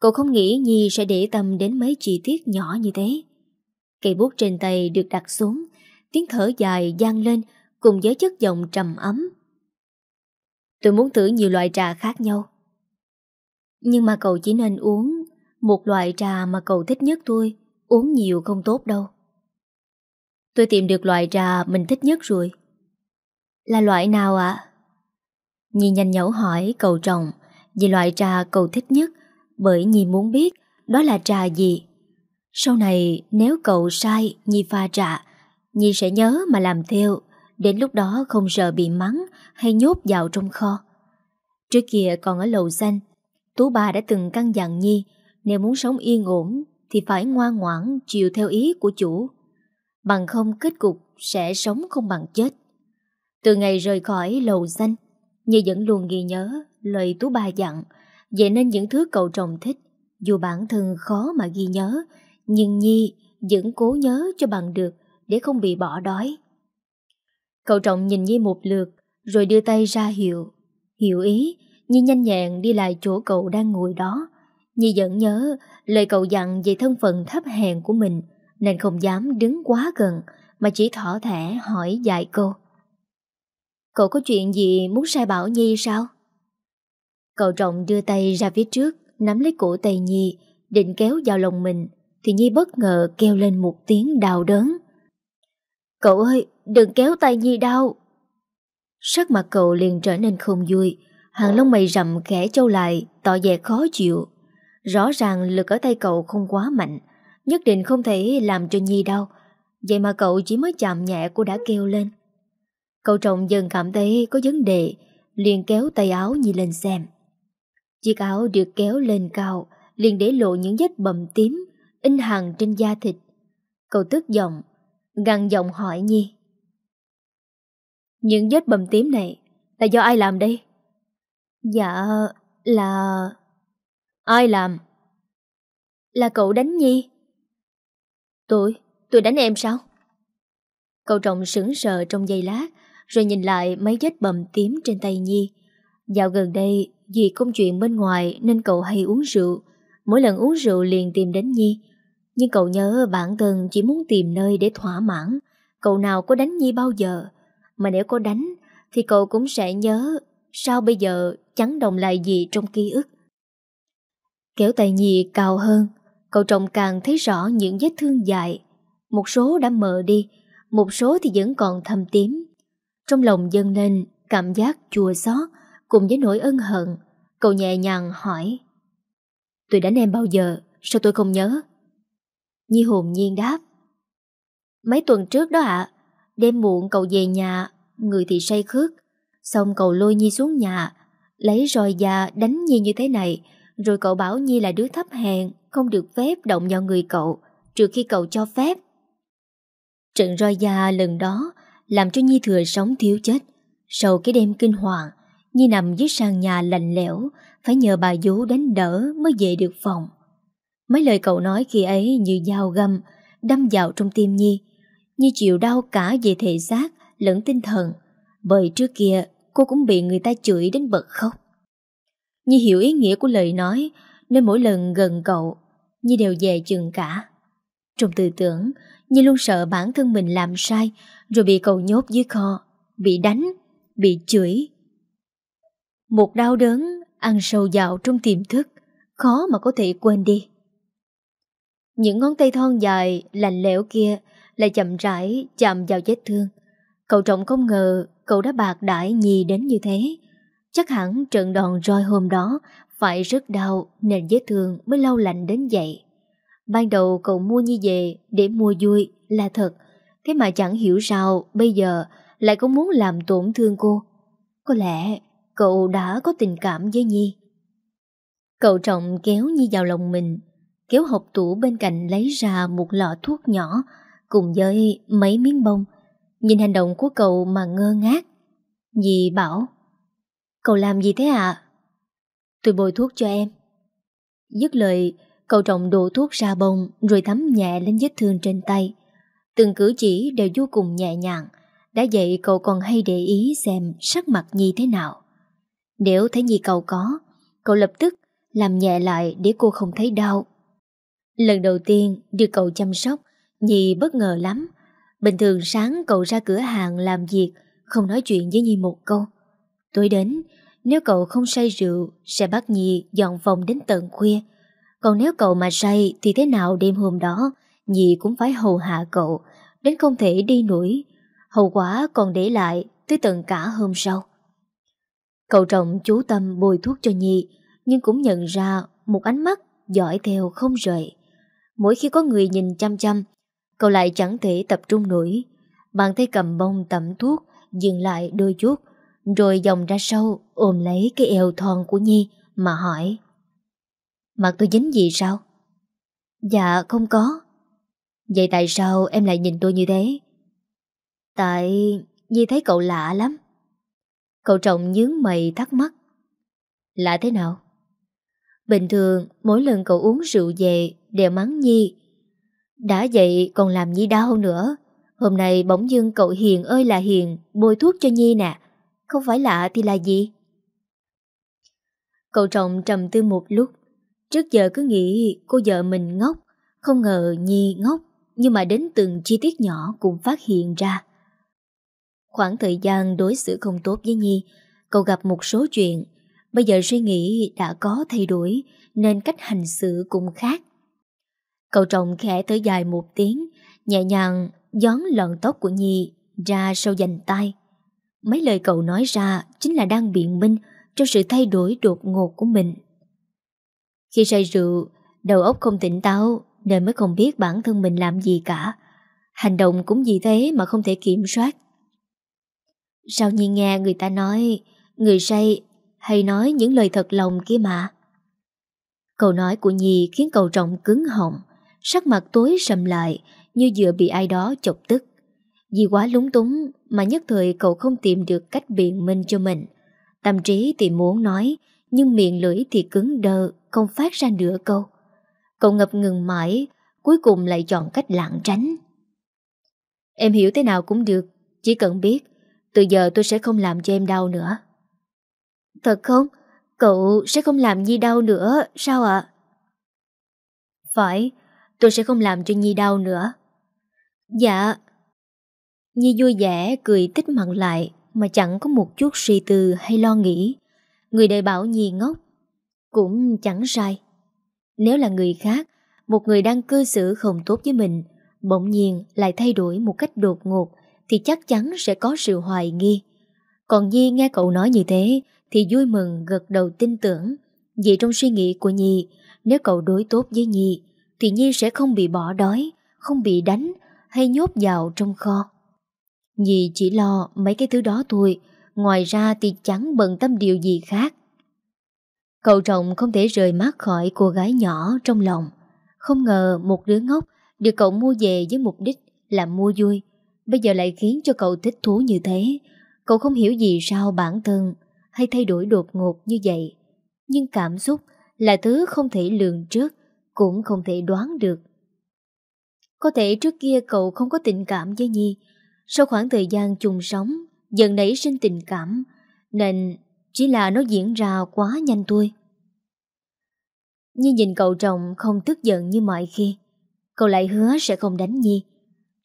Cậu không nghĩ Nhi sẽ để tâm đến mấy chi tiết nhỏ như thế. Cây bút trên tay được đặt xuống, tiếng thở dài gian lên cùng với chất giọng trầm ấm. Tôi muốn thử nhiều loại trà khác nhau. Nhưng mà cậu chỉ nên uống một loại trà mà cậu thích nhất thôi, uống nhiều không tốt đâu. Tôi tìm được loại trà mình thích nhất rồi. Là loại nào ạ? À? Nhi nhanh nhẩu hỏi cậu chồng về loại trà cậu thích nhất bởi Nhi muốn biết đó là trà gì. Sau này nếu cậu sai Nhi pha trà, Nhi sẽ nhớ mà làm theo, đến lúc đó không sợ bị mắng hay nhốt vào trong kho. Trước kia còn ở lầu xanh, Tú bà đã từng căn dặn Nhi nếu muốn sống yên ổn thì phải ngoan ngoãn chiều theo ý của chủ. Bằng không kết cục sẽ sống không bằng chết. Từ ngày rời khỏi lầu xanh, Nhi vẫn luôn ghi nhớ lời Tú bà dặn, vậy nên những thứ cậu chồng thích, dù bản thân khó mà ghi nhớ, nhưng Nhi vẫn cố nhớ cho bằng được để không bị bỏ đói. Cậu trọng nhìn Nhi một lượt, rồi đưa tay ra hiệu. Hiểu ý, Nhi nhanh nhẹn đi lại chỗ cậu đang ngồi đó. Nhi vẫn nhớ lời cậu dặn về thân phận thấp hèn của mình, nên không dám đứng quá gần, mà chỉ thỏ thẻ hỏi dạy cô. Cậu có chuyện gì muốn sai bảo Nhi sao? Cậu trọng đưa tay ra phía trước, nắm lấy cổ tay Nhi, định kéo vào lòng mình, thì Nhi bất ngờ kêu lên một tiếng đau đớn. Cậu ơi, đừng kéo tay Nhi đau. Sắc mặt cậu liền trở nên không vui, hàng lông mày rậm khẽ trâu lại, tỏ vẻ khó chịu. Rõ ràng lực ở tay cậu không quá mạnh, nhất định không thể làm cho Nhi đau. Vậy mà cậu chỉ mới chạm nhẹ cô đã kêu lên. Cậu trọng dần cảm thấy có vấn đề, liền kéo tay áo Nhi lên xem. Chiếc áo được kéo lên cao, liền để lộ những vết bầm tím, in hằn trên da thịt. Cậu tức giọng, gằn giọng hỏi Nhi. Những vết bầm tím này là do ai làm đây? Dạ, là... Ai làm? Là cậu đánh Nhi. Tôi, tôi đánh em sao? Cậu trọng sững sờ trong giây lát, rồi nhìn lại mấy vết bầm tím trên tay Nhi. Dạo gần đây, vì công chuyện bên ngoài nên cậu hay uống rượu. Mỗi lần uống rượu liền tìm đến Nhi. Nhưng cậu nhớ bản thân chỉ muốn tìm nơi để thỏa mãn. Cậu nào có đánh Nhi bao giờ. Mà nếu có đánh, thì cậu cũng sẽ nhớ sao bây giờ chẳng đồng lại gì trong ký ức. Kéo tay Nhi cao hơn, cậu trọng càng thấy rõ những vết thương dài. Một số đã mờ đi, một số thì vẫn còn thâm tím. Trong lòng dâng lên cảm giác chua xót cùng với nỗi ân hận. Cậu nhẹ nhàng hỏi Tôi đánh em bao giờ, sao tôi không nhớ? Nhi hồn nhiên đáp Mấy tuần trước đó ạ Đêm muộn cậu về nhà Người thì say khước Xong cậu lôi Nhi xuống nhà Lấy roi da đánh Nhi như thế này rồi cậu bảo Nhi là đứa thấp hèn, Không được phép động vào người cậu, Trừ khi cậu cho phép. Trận roi da lần đó Làm cho Nhi thừa sống thiếu chết. Sau cái đêm kinh hoàng, Nhi nằm dưới sàn nhà lạnh lẽo, Phải nhờ bà vú đánh đỡ mới về được phòng. Mấy lời cậu nói khi ấy như dao găm, Đâm vào trong tim Nhi. Nhi chịu đau cả về thể xác lẫn tinh thần, Bởi trước kia cô cũng bị người ta chửi đến bật khóc. Nhi hiểu ý nghĩa của lời nói Nên mỗi lần gần cậu Nhi đều về chừng cả. Trong tư tưởng Nhi luôn sợ bản thân mình làm sai Rồi bị cậu nhốt dưới kho Bị đánh, bị chửi. Một đau đớn Ăn sâu vào trong tiềm thức Khó mà có thể quên đi. Những ngón tay thon dài Lạnh lẽo kia Lại chậm rãi chạm vào vết thương. Cậu trọng không ngờ Cậu đã bạc đãi Nhi đến như thế. Chắc hẳn trận đòn roi hôm đó Phải rất đau Nên vết thương mới lâu lạnh đến vậy. Ban đầu cậu mua Nhi về Để mua vui là thật, Thế mà chẳng hiểu sao bây giờ Lại có muốn làm tổn thương cô. Có lẽ cậu đã có tình cảm với Nhi. Cậu trọng kéo Nhi vào lòng mình, Kéo hộp tủ bên cạnh lấy ra một lọ thuốc nhỏ Cùng với mấy miếng bông. Nhìn hành động của cậu mà ngơ ngác, Nhi bảo Cậu làm gì thế ạ? À? Tôi bồi thuốc cho em. Dứt lời, Cậu trọng đổ thuốc ra bông Rồi thấm nhẹ lên vết thương trên tay. Từng cử chỉ đều vô cùng nhẹ nhàng. Đã vậy cậu còn hay để ý xem sắc mặt Nhi thế nào. Nếu thấy Nhi cậu có, Cậu lập tức làm nhẹ lại để cô không thấy đau. Lần đầu tiên được cậu chăm sóc, Nhi bất ngờ lắm. Bình thường sáng cậu ra cửa hàng làm việc, Không nói chuyện với Nhi một câu. Tối đến, Nếu cậu không say rượu, Sẽ bắt Nhi dọn phòng đến tận khuya. Còn nếu cậu mà say Thì thế nào đêm hôm đó, Nhi cũng phải hầu hạ cậu, Đến không thể đi nổi. Hậu quả còn để lại Tới tận cả hôm sau. Cậu trọng chú tâm bồi thuốc cho Nhi, Nhưng cũng nhận ra Một ánh mắt dõi theo không rời. Mỗi khi có người nhìn chăm chăm, Cậu lại chẳng thể tập trung nổi. Bàn tay cầm bông tẩm thuốc, Dừng lại đôi chút rồi dòng ra sâu ôm lấy cái eo thon của Nhi Mà hỏi. Mặt tôi dính gì sao? Dạ không có. Vậy tại sao em lại nhìn tôi như thế? Tại Nhi thấy cậu lạ lắm. Cậu trọng nhướng mày thắc mắc. Lạ thế nào? Bình thường, mỗi lần cậu uống rượu về Đều mắng Nhi. Đã vậy còn làm Nhi đau nữa. Hôm nay bỗng dưng cậu Hiền ơi là Hiền, Bôi thuốc cho Nhi nè. Không phải lạ thì là gì? Cậu trọng trầm tư một lúc. Trước giờ cứ nghĩ cô vợ mình ngốc, Không ngờ Nhi ngốc, Nhưng mà đến từng chi tiết nhỏ cũng phát hiện ra. Khoảng thời gian đối xử không tốt với Nhi, Cậu gặp một số chuyện. Bây giờ suy nghĩ đã có thay đổi, Nên cách hành xử cũng khác. Cậu trọng khẽ thở dài một tiếng, Nhẹ nhàng gión lọn tóc của Nhi ra sau dành tay. Mấy lời cậu nói ra chính là đang biện minh cho sự thay đổi đột ngột của mình. Khi say rượu, đầu óc không tỉnh táo nên mới không biết bản thân mình làm gì cả. Hành động cũng vì thế mà không thể kiểm soát. Sao Nhi nghe người ta nói người say hay nói những lời thật lòng kia mà. Câu nói của Nhi khiến cậu trọng cứng họng, sắc mặt tối sầm lại như vừa bị ai đó chọc tức. Vì quá lúng túng mà nhất thời cậu không tìm được cách biện minh cho mình. Tâm trí thì muốn nói, nhưng miệng lưỡi thì cứng đơ, không phát ra nửa câu. Cậu ngập ngừng mãi, cuối cùng lại chọn cách lảng tránh. Em hiểu thế nào cũng được, chỉ cần biết, từ giờ tôi sẽ không làm cho em đau nữa. Thật không? Cậu sẽ không làm Nhi đau nữa, sao ạ? Phải, tôi sẽ không làm cho Nhi đau nữa. Dạ. Nhi vui vẻ cười tích mặn lại mà chẳng có một chút suy tư hay lo nghĩ. Người đời bảo Nhi ngốc, cũng chẳng sai. Nếu là người khác, một người đang cư xử không tốt với mình, bỗng nhiên lại thay đổi một cách đột ngột, thì chắc chắn sẽ có sự hoài nghi. Còn Nhi nghe cậu nói như thế, thì vui mừng gật đầu tin tưởng. Vì trong suy nghĩ của Nhi, nếu cậu đối tốt với Nhi, thì Nhi sẽ không bị bỏ đói, không bị đánh hay nhốt vào trong kho. Dì chỉ lo mấy cái thứ đó thôi, ngoài ra thì chẳng bận tâm điều gì khác. Cậu trọng không thể rời mắt khỏi cô gái nhỏ trong lòng. Không ngờ một đứa ngốc được cậu mua về với mục đích là mua vui. Bây giờ lại khiến cho cậu thích thú như thế. Cậu không hiểu gì sao bản thân hay thay đổi đột ngột như vậy. Nhưng cảm xúc là thứ không thể lường trước, cũng không thể đoán được. Có thể trước kia cậu không có tình cảm với Nhi, sau khoảng thời gian chung sống, dần nảy sinh tình cảm, nên chỉ là nó diễn ra quá nhanh thôi. Nhi nhìn cậu chồng không tức giận như mọi khi. Cậu lại hứa sẽ không đánh Nhi.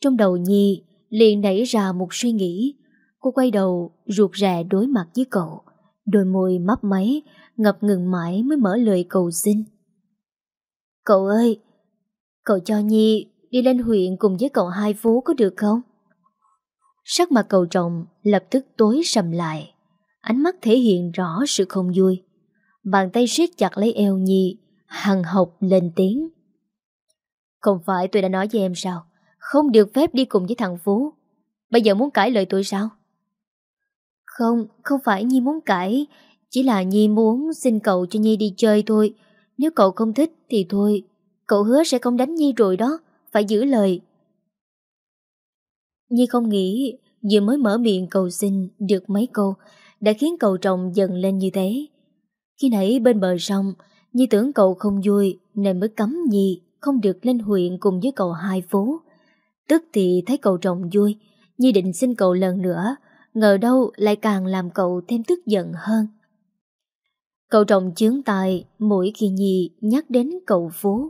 Trong đầu Nhi liền nảy ra một suy nghĩ. Cô quay đầu ruột rè đối mặt với cậu. Đôi môi mấp máy, ngập ngừng mãi mới mở lời cầu xin. Cậu ơi, cậu cho Nhi đi lên huyện cùng với cậu hai phú có được không? Sắc mặt cầu chồng lập tức tối sầm lại. Ánh mắt thể hiện rõ sự không vui. Bàn tay siết chặt lấy eo Nhi, hằng học lên tiếng. Không phải tôi đã nói với em sao? Không được phép đi cùng với thằng Phú. Bây giờ muốn cãi lời tôi sao? Không, không phải Nhi muốn cãi Chỉ là Nhi muốn xin cậu cho Nhi đi chơi thôi Nếu cậu không thích thì thôi Cậu hứa sẽ không đánh Nhi rồi đó Phải giữ lời Nhi không nghĩ Vừa mới mở miệng cầu xin Được mấy câu Đã khiến cậu chồng dần lên như thế. Khi nãy bên bờ sông, Nhi tưởng cậu không vui Nên mới cấm Nhi Không được lên huyện cùng với cậu hai phố. Tức thì thấy cậu chồng vui, Nhi định xin cậu lần nữa, Ngờ đâu lại càng làm cậu thêm tức giận hơn. Cậu trọng chướng tài mỗi khi Nhi nhắc đến cậu Phú,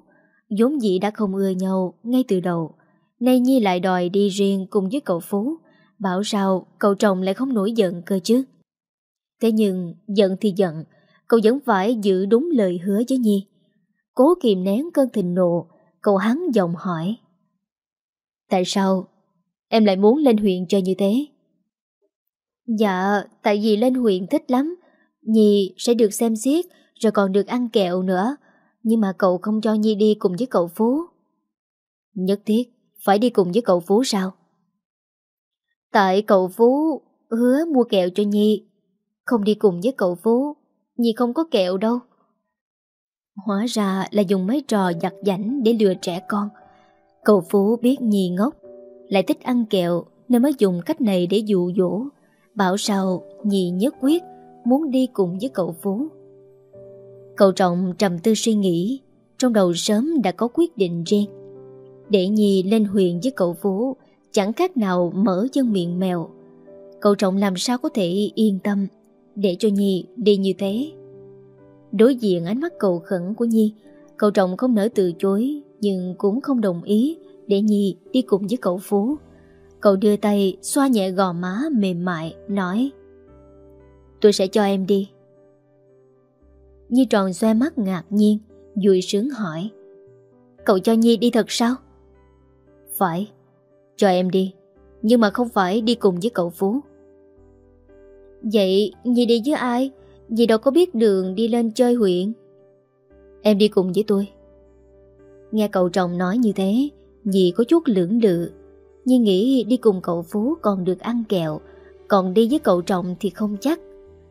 vốn dĩ đã không ưa nhau ngay từ đầu. Nay Nhi lại đòi đi riêng cùng với cậu Phú Bảo sao cậu chồng lại không nổi giận cơ chứ Thế nhưng giận thì giận Cậu vẫn phải giữ đúng lời hứa với Nhi Cố kìm nén cơn thịnh nộ Cậu hắn giọng hỏi Tại sao Em lại muốn lên huyện chơi như thế Dạ, tại vì lên huyện thích lắm. Nhi sẽ được xem xiết, rồi còn được ăn kẹo nữa. Nhưng mà cậu không cho Nhi đi cùng với cậu Phú. Nhất thiết, phải đi cùng với cậu Phú sao? Tại cậu Phú hứa mua kẹo cho Nhi. Không đi cùng với cậu Phú, Nhi không có kẹo đâu. Hóa ra là dùng mấy trò giặt giảnh để lừa trẻ con. Cậu Phú biết Nhi ngốc, lại thích ăn kẹo nên mới dùng cách này để dụ dỗ Bảo sao nhi nhất quyết Muốn đi cùng với cậu Phú Cậu Trọng trầm tư suy nghĩ Trong đầu sớm đã có quyết định riêng để Nhi lên huyện với cậu Vũ, Chẳng khác nào mở chân miệng mèo. Cậu Trọng làm sao có thể yên tâm? Để cho Nhi đi như thế. Đối diện ánh mắt cầu khẩn của Nhi, Cậu Trọng không nỡ từ chối, Nhưng cũng không đồng ý Để Nhi đi cùng với cậu Phú Cậu đưa tay xoa nhẹ gò má mềm mại, Nói, Tôi sẽ cho em đi. Nhi tròn xoe mắt ngạc nhiên, Vui sướng hỏi, Cậu cho Nhi đi thật sao? Phải. Cho em đi, Nhưng mà không phải đi cùng với cậu Phú. Vậy Nhi đi với ai? Nhi đâu có biết đường đi lên chơi huyện. Em đi cùng với tôi. Nghe cậu chồng nói như thế, Nhi có chút lưỡng lự. Nhi nghĩ đi cùng cậu Phú còn được ăn kẹo, Còn đi với cậu chồng thì không chắc.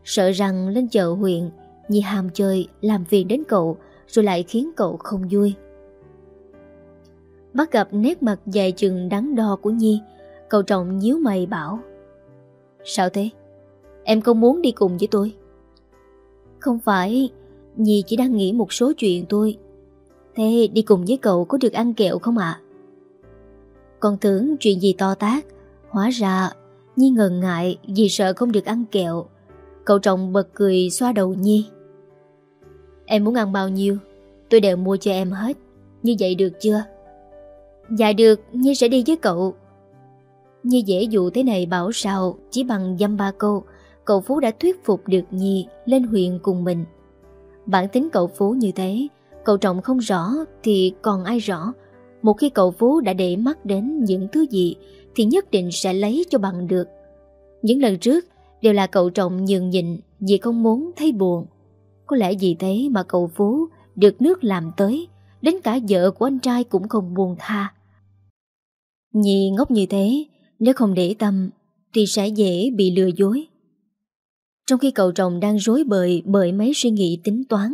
Sợ rằng lên chợ huyện, Nhi ham chơi làm phiền đến cậu, Rồi lại khiến cậu không vui. Bắt gặp nét mặt dài chừng đắn đo của Nhi. Cậu trọng nhíu mày bảo, Sao thế? Em không muốn đi cùng với tôi. Không phải, Nhi chỉ đang nghĩ một số chuyện tôi Thế đi cùng với cậu có được ăn kẹo không ạ? Còn tưởng chuyện gì to tác Hóa ra Nhi ngần ngại vì sợ không được ăn kẹo. Cậu trọng bật cười xoa đầu Nhi. Em muốn ăn bao nhiêu? Tôi đều mua cho em hết. Như vậy được chưa? Dạ được, Nhi sẽ đi với cậu. Nhi dễ dụ thế này bảo sao, Chỉ bằng dăm ba câu, Cậu Phú đã thuyết phục được Nhi Lên huyện cùng mình. Bản tính cậu Phú như thế, Cậu Trọng không rõ thì còn ai rõ. Một khi cậu Phú đã để mắt đến những thứ gì, Thì nhất định sẽ lấy cho bằng được. Những lần trước, Đều là cậu Trọng nhường nhịn Vì không muốn thấy buồn. Có lẽ vì thế mà cậu Phú Được nước làm tới, Đến cả vợ của anh trai cũng không buồn tha. Nhi ngốc như thế Nếu không để tâm Thì sẽ dễ bị lừa dối Trong khi cậu chồng đang rối bời Bởi mấy suy nghĩ tính toán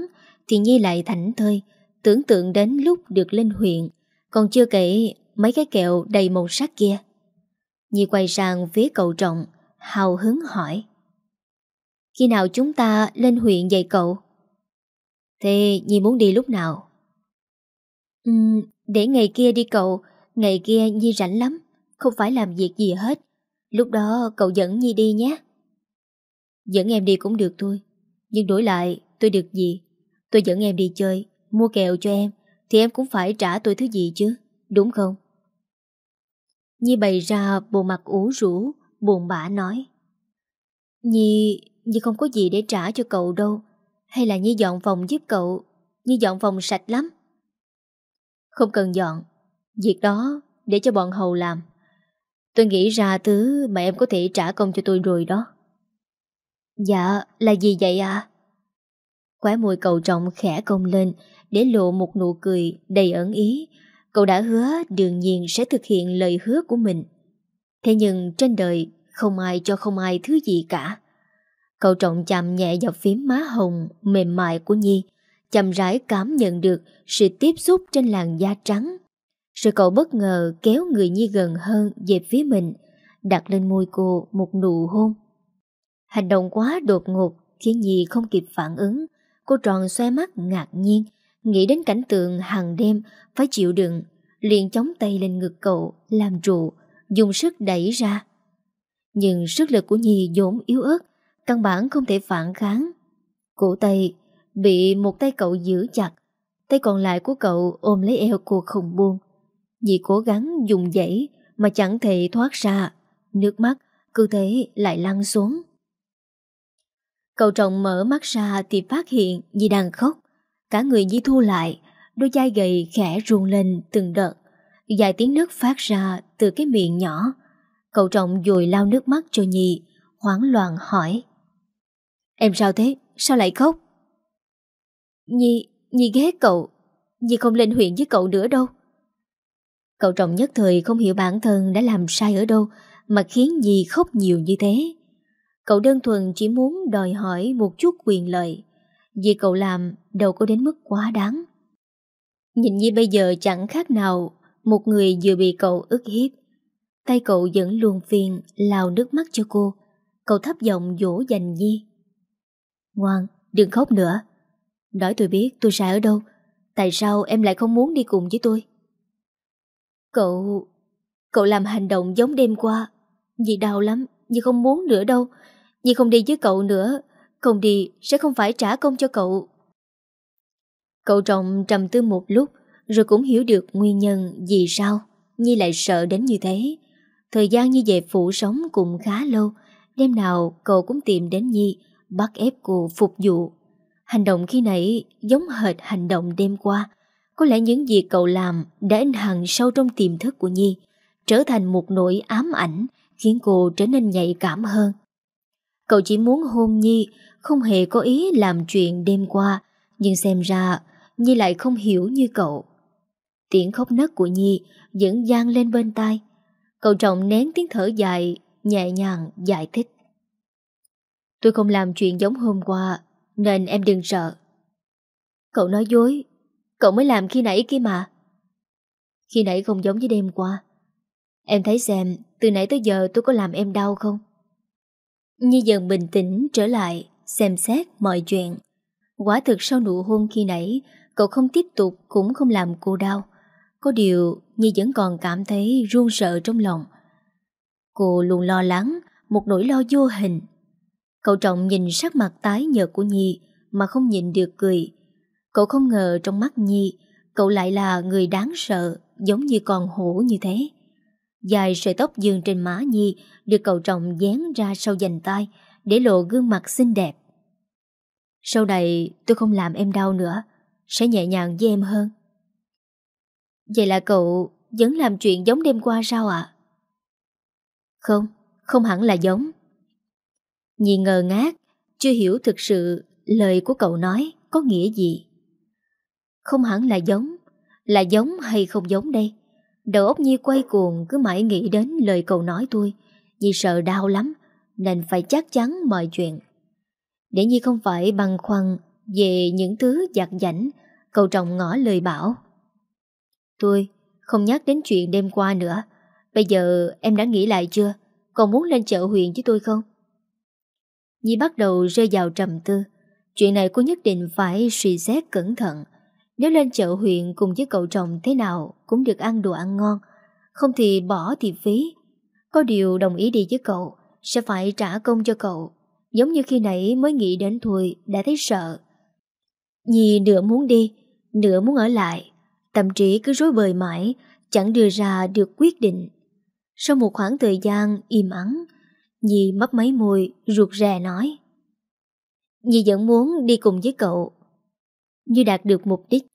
Thì Nhi lại thảnh thơi Tưởng tượng đến lúc được lên huyện Còn chưa kể mấy cái kẹo đầy màu sắc kia Nhi quay sang phía cậu trọng Hào hứng hỏi Khi nào chúng ta lên huyện vậy cậu? Thế Nhi muốn đi lúc nào? Uhm, để ngày kia đi cậu Ngày kia Nhi rảnh lắm, Không phải làm việc gì hết. Lúc đó cậu dẫn Nhi đi nhé. Dẫn em đi cũng được thôi, Nhưng đổi lại tôi được gì? Tôi dẫn em đi chơi, Mua kẹo cho em, Thì em cũng phải trả tôi thứ gì chứ, Đúng không? Nhi bày ra bộ mặt ủ rũ, Buồn bã nói. Nhi Nhi không có gì để trả cho cậu đâu. Hay là Nhi dọn phòng giúp cậu? Nhi dọn phòng sạch lắm. Không cần dọn Việc đó để cho bọn hầu làm. Tôi nghĩ ra thứ mà em có thể trả công cho tôi rồi đó. Dạ là gì vậy à Khóe môi cậu trọng khẽ công lên Để lộ một nụ cười đầy ẩn ý. Cậu đã hứa đương nhiên sẽ thực hiện lời hứa của mình. Thế nhưng trên đời không ai cho không ai thứ gì cả. Cậu trọng chạm nhẹ vào phím má hồng mềm mại của Nhi, Chậm rãi cảm nhận được sự tiếp xúc trên làn da trắng rồi cậu bất ngờ kéo người Nhi gần hơn về phía mình, đặt lên môi cô một nụ hôn. Hành động quá đột ngột khiến Nhi không kịp phản ứng. Cô tròn xoe mắt ngạc nhiên, nghĩ đến cảnh tượng hàng đêm phải chịu đựng, liền chống tay lên ngực cậu, làm trụ, dùng sức đẩy ra. Nhưng sức lực của Nhi vốn yếu ớt, căn bản không thể phản kháng. Cổ tay bị một tay cậu giữ chặt, tay còn lại của cậu ôm lấy eo cô không buông. Dì cố gắng dùng dãy mà chẳng thể thoát ra. Nước mắt cứ thế lại lăn xuống. Cậu trọng mở mắt ra thì phát hiện dì đang khóc. Cả người Nhi thu lại, đôi dai gầy khẽ ruồn lên từng đợt. Dài tiếng nước phát ra từ cái miệng nhỏ. Cậu trọng dùi lau nước mắt cho Nhi, hoảng loạn hỏi. Em sao thế? Sao lại khóc? Nhi, Nhi ghét cậu. Nhi không lên huyện với cậu nữa đâu. Cậu trọng nhất thời không hiểu bản thân đã làm sai ở đâu mà khiến dì khóc nhiều như thế. Cậu đơn thuần chỉ muốn đòi hỏi một chút quyền lợi. Vì cậu làm đâu có đến mức quá đáng. Nhìn như bây giờ chẳng khác nào một người vừa bị cậu ức hiếp. Tay cậu vẫn luôn phiền lao nước mắt cho cô. Cậu thấp giọng dỗ dành Nhi. Ngoan, đừng khóc nữa. Nói tôi biết tôi sai ở đâu. Tại sao em lại không muốn đi cùng với tôi? Cậu... Cậu làm hành động giống đêm qua. Dì đau lắm, dì không muốn nữa đâu. Dì không đi với cậu nữa. Không đi sẽ không phải trả công cho cậu. Cậu trọng trầm tư một lúc, rồi cũng hiểu được nguyên nhân vì sao Nhi lại sợ đến như thế. Thời gian như về phụ sống cũng khá lâu. Đêm nào cậu cũng tìm đến Nhi, bắt ép cô phục vụ. Hành động khi nãy giống hệt hành động đêm qua, có lẽ những gì cậu làm đã in hằn sâu trong tiềm thức của Nhi, trở thành một nỗi ám ảnh khiến cô trở nên nhạy cảm hơn. Cậu chỉ muốn hôn Nhi, không hề có ý làm chuyện đêm qua, nhưng xem ra Nhi lại không hiểu như cậu. Tiếng khóc nấc của Nhi vẫn gian lên bên tai. Cậu trọng nén tiếng thở dài, nhẹ nhàng giải thích. Tôi không làm chuyện giống hôm qua, nên em đừng sợ. Cậu nói dối, cậu mới làm khi nãy kia mà. Khi nãy không giống với đêm qua. Em thấy xem, từ nãy tới giờ tôi có làm em đau không? Nhi dần bình tĩnh trở lại, xem xét mọi chuyện. Quả thực sau nụ hôn khi nãy, cậu không tiếp tục cũng không làm cô đau. Có điều Nhi vẫn còn cảm thấy run sợ trong lòng Cô luôn lo lắng Một nỗi lo vô hình Cậu trọng nhìn sắc mặt tái nhợt của Nhi Mà không nhìn được cười Cậu không ngờ trong mắt Nhi Cậu lại là người đáng sợ Giống như con hổ như thế Dài sợi tóc dương trên má Nhi Được cậu trọng dán ra sau dành tay Để lộ gương mặt xinh đẹp Sau này tôi không làm em đau nữa Sẽ nhẹ nhàng với em hơn Vậy là cậu vẫn làm chuyện giống đêm qua sao ạ? Không, không hẳn là giống. Nhi ngờ ngác, chưa hiểu thực sự lời của cậu nói có nghĩa gì. Không hẳn là giống, là giống hay không giống đây? Đầu óc Nhi quay cuồng cứ mãi nghĩ đến lời cậu nói tôi. Nhi sợ đau lắm, nên phải chắc chắn mọi chuyện. Để Nhi không phải băn khoăn về những thứ giặt giảnh, cậu trọng ngỏ lời bảo. Tôi không nhắc đến chuyện đêm qua nữa Bây giờ em đã nghĩ lại chưa Còn muốn lên chợ huyện với tôi không Nhi bắt đầu rơi vào trầm tư Chuyện này cô nhất định phải suy xét cẩn thận nếu lên chợ huyện cùng với cậu chồng thế nào Cũng được ăn đồ ăn ngon, Không thì bỏ thì phí. Có điều đồng ý đi với cậu Sẽ phải trả công cho cậu, Giống như khi nãy mới nghĩ đến thôi Đã thấy sợ. Nhi nửa muốn đi, Nửa muốn ở lại, Tâm trí cứ rối bời mãi, Chẳng đưa ra được quyết định. Sau một khoảng thời gian im ắng, Nhi mấp máy môi, ruột rè nói, Nhi vẫn muốn đi cùng với cậu như đạt được mục đích,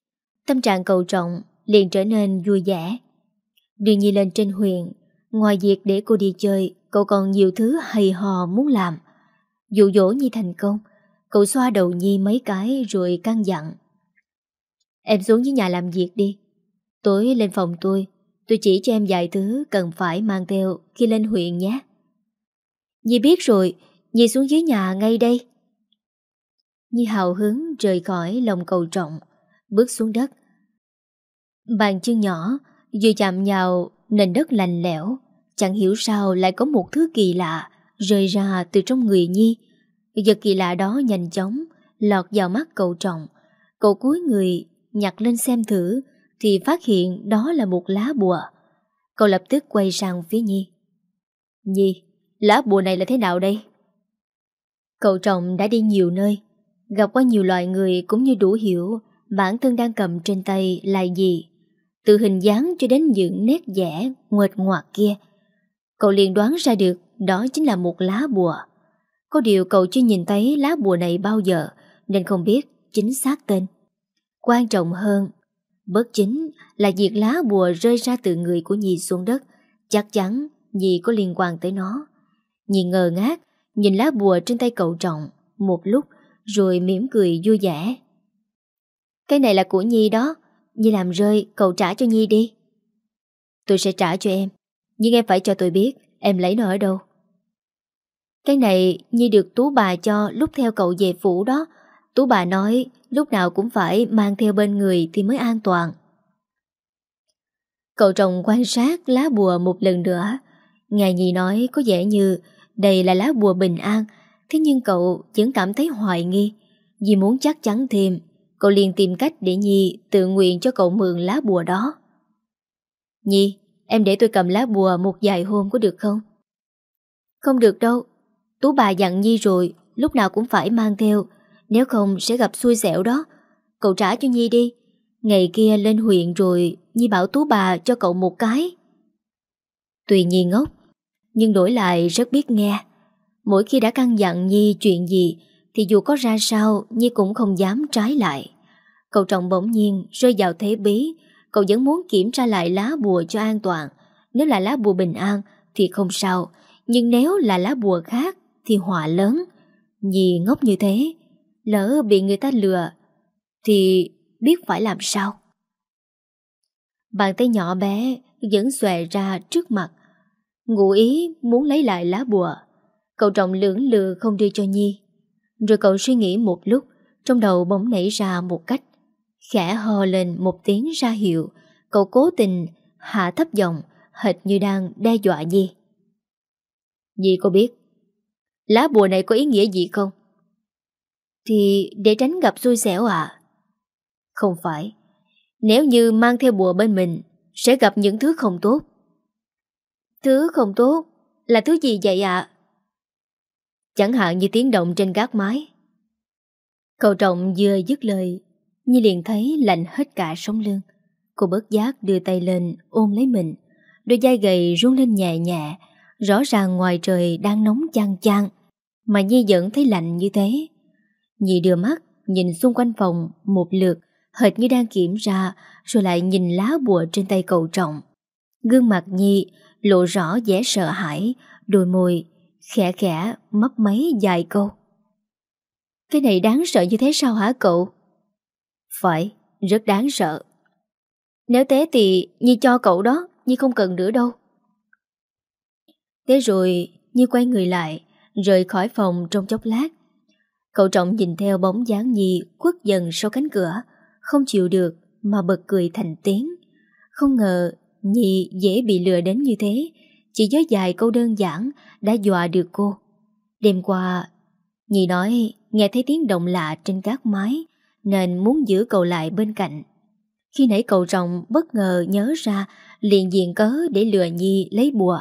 Tâm trạng cầu trọng liền trở nên vui vẻ. Đưa Nhi lên trên huyện Ngoài việc để cô đi chơi, Cậu còn nhiều thứ hay hò muốn làm. Dụ dỗ Nhi thành công, Cậu xoa đầu Nhi mấy cái rồi căng dặn. Em xuống dưới nhà làm việc đi. Tối lên phòng tôi Tôi chỉ cho em vài thứ cần phải mang theo khi lên huyện nhé. Nhi biết rồi, Nhi xuống dưới nhà ngay đây. Nhi hào hứng rời khỏi lòng cầu trọng Bước xuống đất Bàn chân nhỏ Vừa chạm nhào nền đất lành lẽo Chẳng hiểu sao lại có một thứ kỳ lạ Rơi ra từ trong người Nhi Vật kỳ lạ đó nhanh chóng Lọt vào mắt cậu trọng Cậu cúi người nhặt lên xem thử thì phát hiện đó là một lá bùa. Cậu lập tức quay sang phía Nhi. Nhi, lá bùa này là thế nào đây? Cậu trọng đã đi nhiều nơi, gặp qua nhiều loại người cũng như đủ hiểu bản thân đang cầm trên tay là gì. Từ hình dáng cho đến những nét vẽ nguệt ngoạc kia. Cậu liền đoán ra được đó chính là một lá bùa. Có điều cậu chưa nhìn thấy lá bùa này bao giờ nên không biết chính xác tên. Quan trọng hơn, bất chính là việc lá bùa rơi ra từ người của Nhi xuống đất, chắc chắn Nhi có liên quan tới nó. Nhi ngờ ngác, nhìn lá bùa trên tay cậu trọng, một lúc rồi mỉm cười vui vẻ. Cái này là của Nhi đó, Nhi làm rơi, cậu trả cho Nhi đi. Tôi sẽ trả cho em, nhưng em phải cho tôi biết em lấy nó ở đâu. Cái này Nhi được tú bà cho lúc theo cậu về phủ đó, Tú bà nói lúc nào cũng phải mang theo bên người thì mới an toàn. Cậu chồng quan sát lá bùa một lần nữa. Ngài Nhi nói có vẻ như đây là lá bùa bình an, thế nhưng cậu vẫn cảm thấy hoài nghi. Vì muốn chắc chắn thêm, cậu liền tìm cách để Nhi tự nguyện cho cậu mượn lá bùa đó. Nhi, em để tôi cầm lá bùa một vài hôm có được không? Không được đâu. Tú bà dặn Nhi rồi, lúc nào cũng phải mang theo, nếu không sẽ gặp xui xẻo đó Cậu trả cho Nhi đi Ngày kia lên huyện rồi Nhi bảo tú bà cho cậu một cái Tùy Nhi ngốc Nhưng đổi lại rất biết nghe Mỗi khi đã căn dặn Nhi chuyện gì, Thì dù có ra sao, Nhi cũng không dám trái lại. Cậu trọng bỗng nhiên rơi vào thế bí. Cậu vẫn muốn kiểm tra lại lá bùa cho an toàn. Nếu là lá bùa bình an, Thì không sao. Nhưng nếu là lá bùa khác, Thì họa lớn. Nhi ngốc như thế. Lỡ bị người ta lừa, Thì biết phải làm sao? Bàn tay nhỏ bé Vẫn xòe ra trước mặt. Ngụ ý muốn lấy lại lá bùa. Cậu trọng lưỡng lự không đưa cho Nhi Rồi cậu suy nghĩ một lúc, Trong đầu bỗng nảy ra một cách Khẽ hò lên một tiếng ra hiệu Cậu cố tình hạ thấp giọng, Hệt như đang đe dọa Nhi Nhi có biết Lá bùa này có ý nghĩa gì không? Thì để tránh gặp xui xẻo à? Không phải Nếu như mang theo bùa bên mình, Sẽ gặp những thứ không tốt Thứ không tốt Là thứ gì vậy ạ? Chẳng hạn như tiếng động trên gác mái. Cậu trọng vừa dứt lời, Nhi liền thấy lạnh hết cả sống lưng. Cô bớt giác đưa tay lên ôm lấy mình, Đôi dai gầy run lên nhẹ nhẹ, Rõ ràng ngoài trời đang nóng chan chan Mà Nhi vẫn thấy lạnh như thế. Nhi đưa mắt Nhìn xung quanh phòng một lượt, Hệt như đang kiểm tra, Rồi lại nhìn lá bùa trên tay cậu trọng. Gương mặt Nhi lộ rõ vẻ sợ hãi, Đôi môi khẽ khẽ mấp máy dài câu. Cái này đáng sợ như thế sao hả cậu? Phải, rất đáng sợ. Nếu thế thì Nhi cho cậu đó Nhi không cần nữa đâu. Thế rồi Nhi quay người lại Rời khỏi phòng trong chốc lát. Cậu trọng nhìn theo bóng dáng Nhi Quất dần sau cánh cửa Không chịu được mà bật cười thành tiếng. Không ngờ Nhi dễ bị lừa đến như thế chỉ với vài câu đơn giản Đã dọa được cô Đêm qua Nhi nói nghe thấy tiếng động lạ trên các mái Nên muốn giữ cậu lại bên cạnh Khi nãy cậu rồng bất ngờ nhớ ra liền diện cớ để lừa Nhi lấy bùa.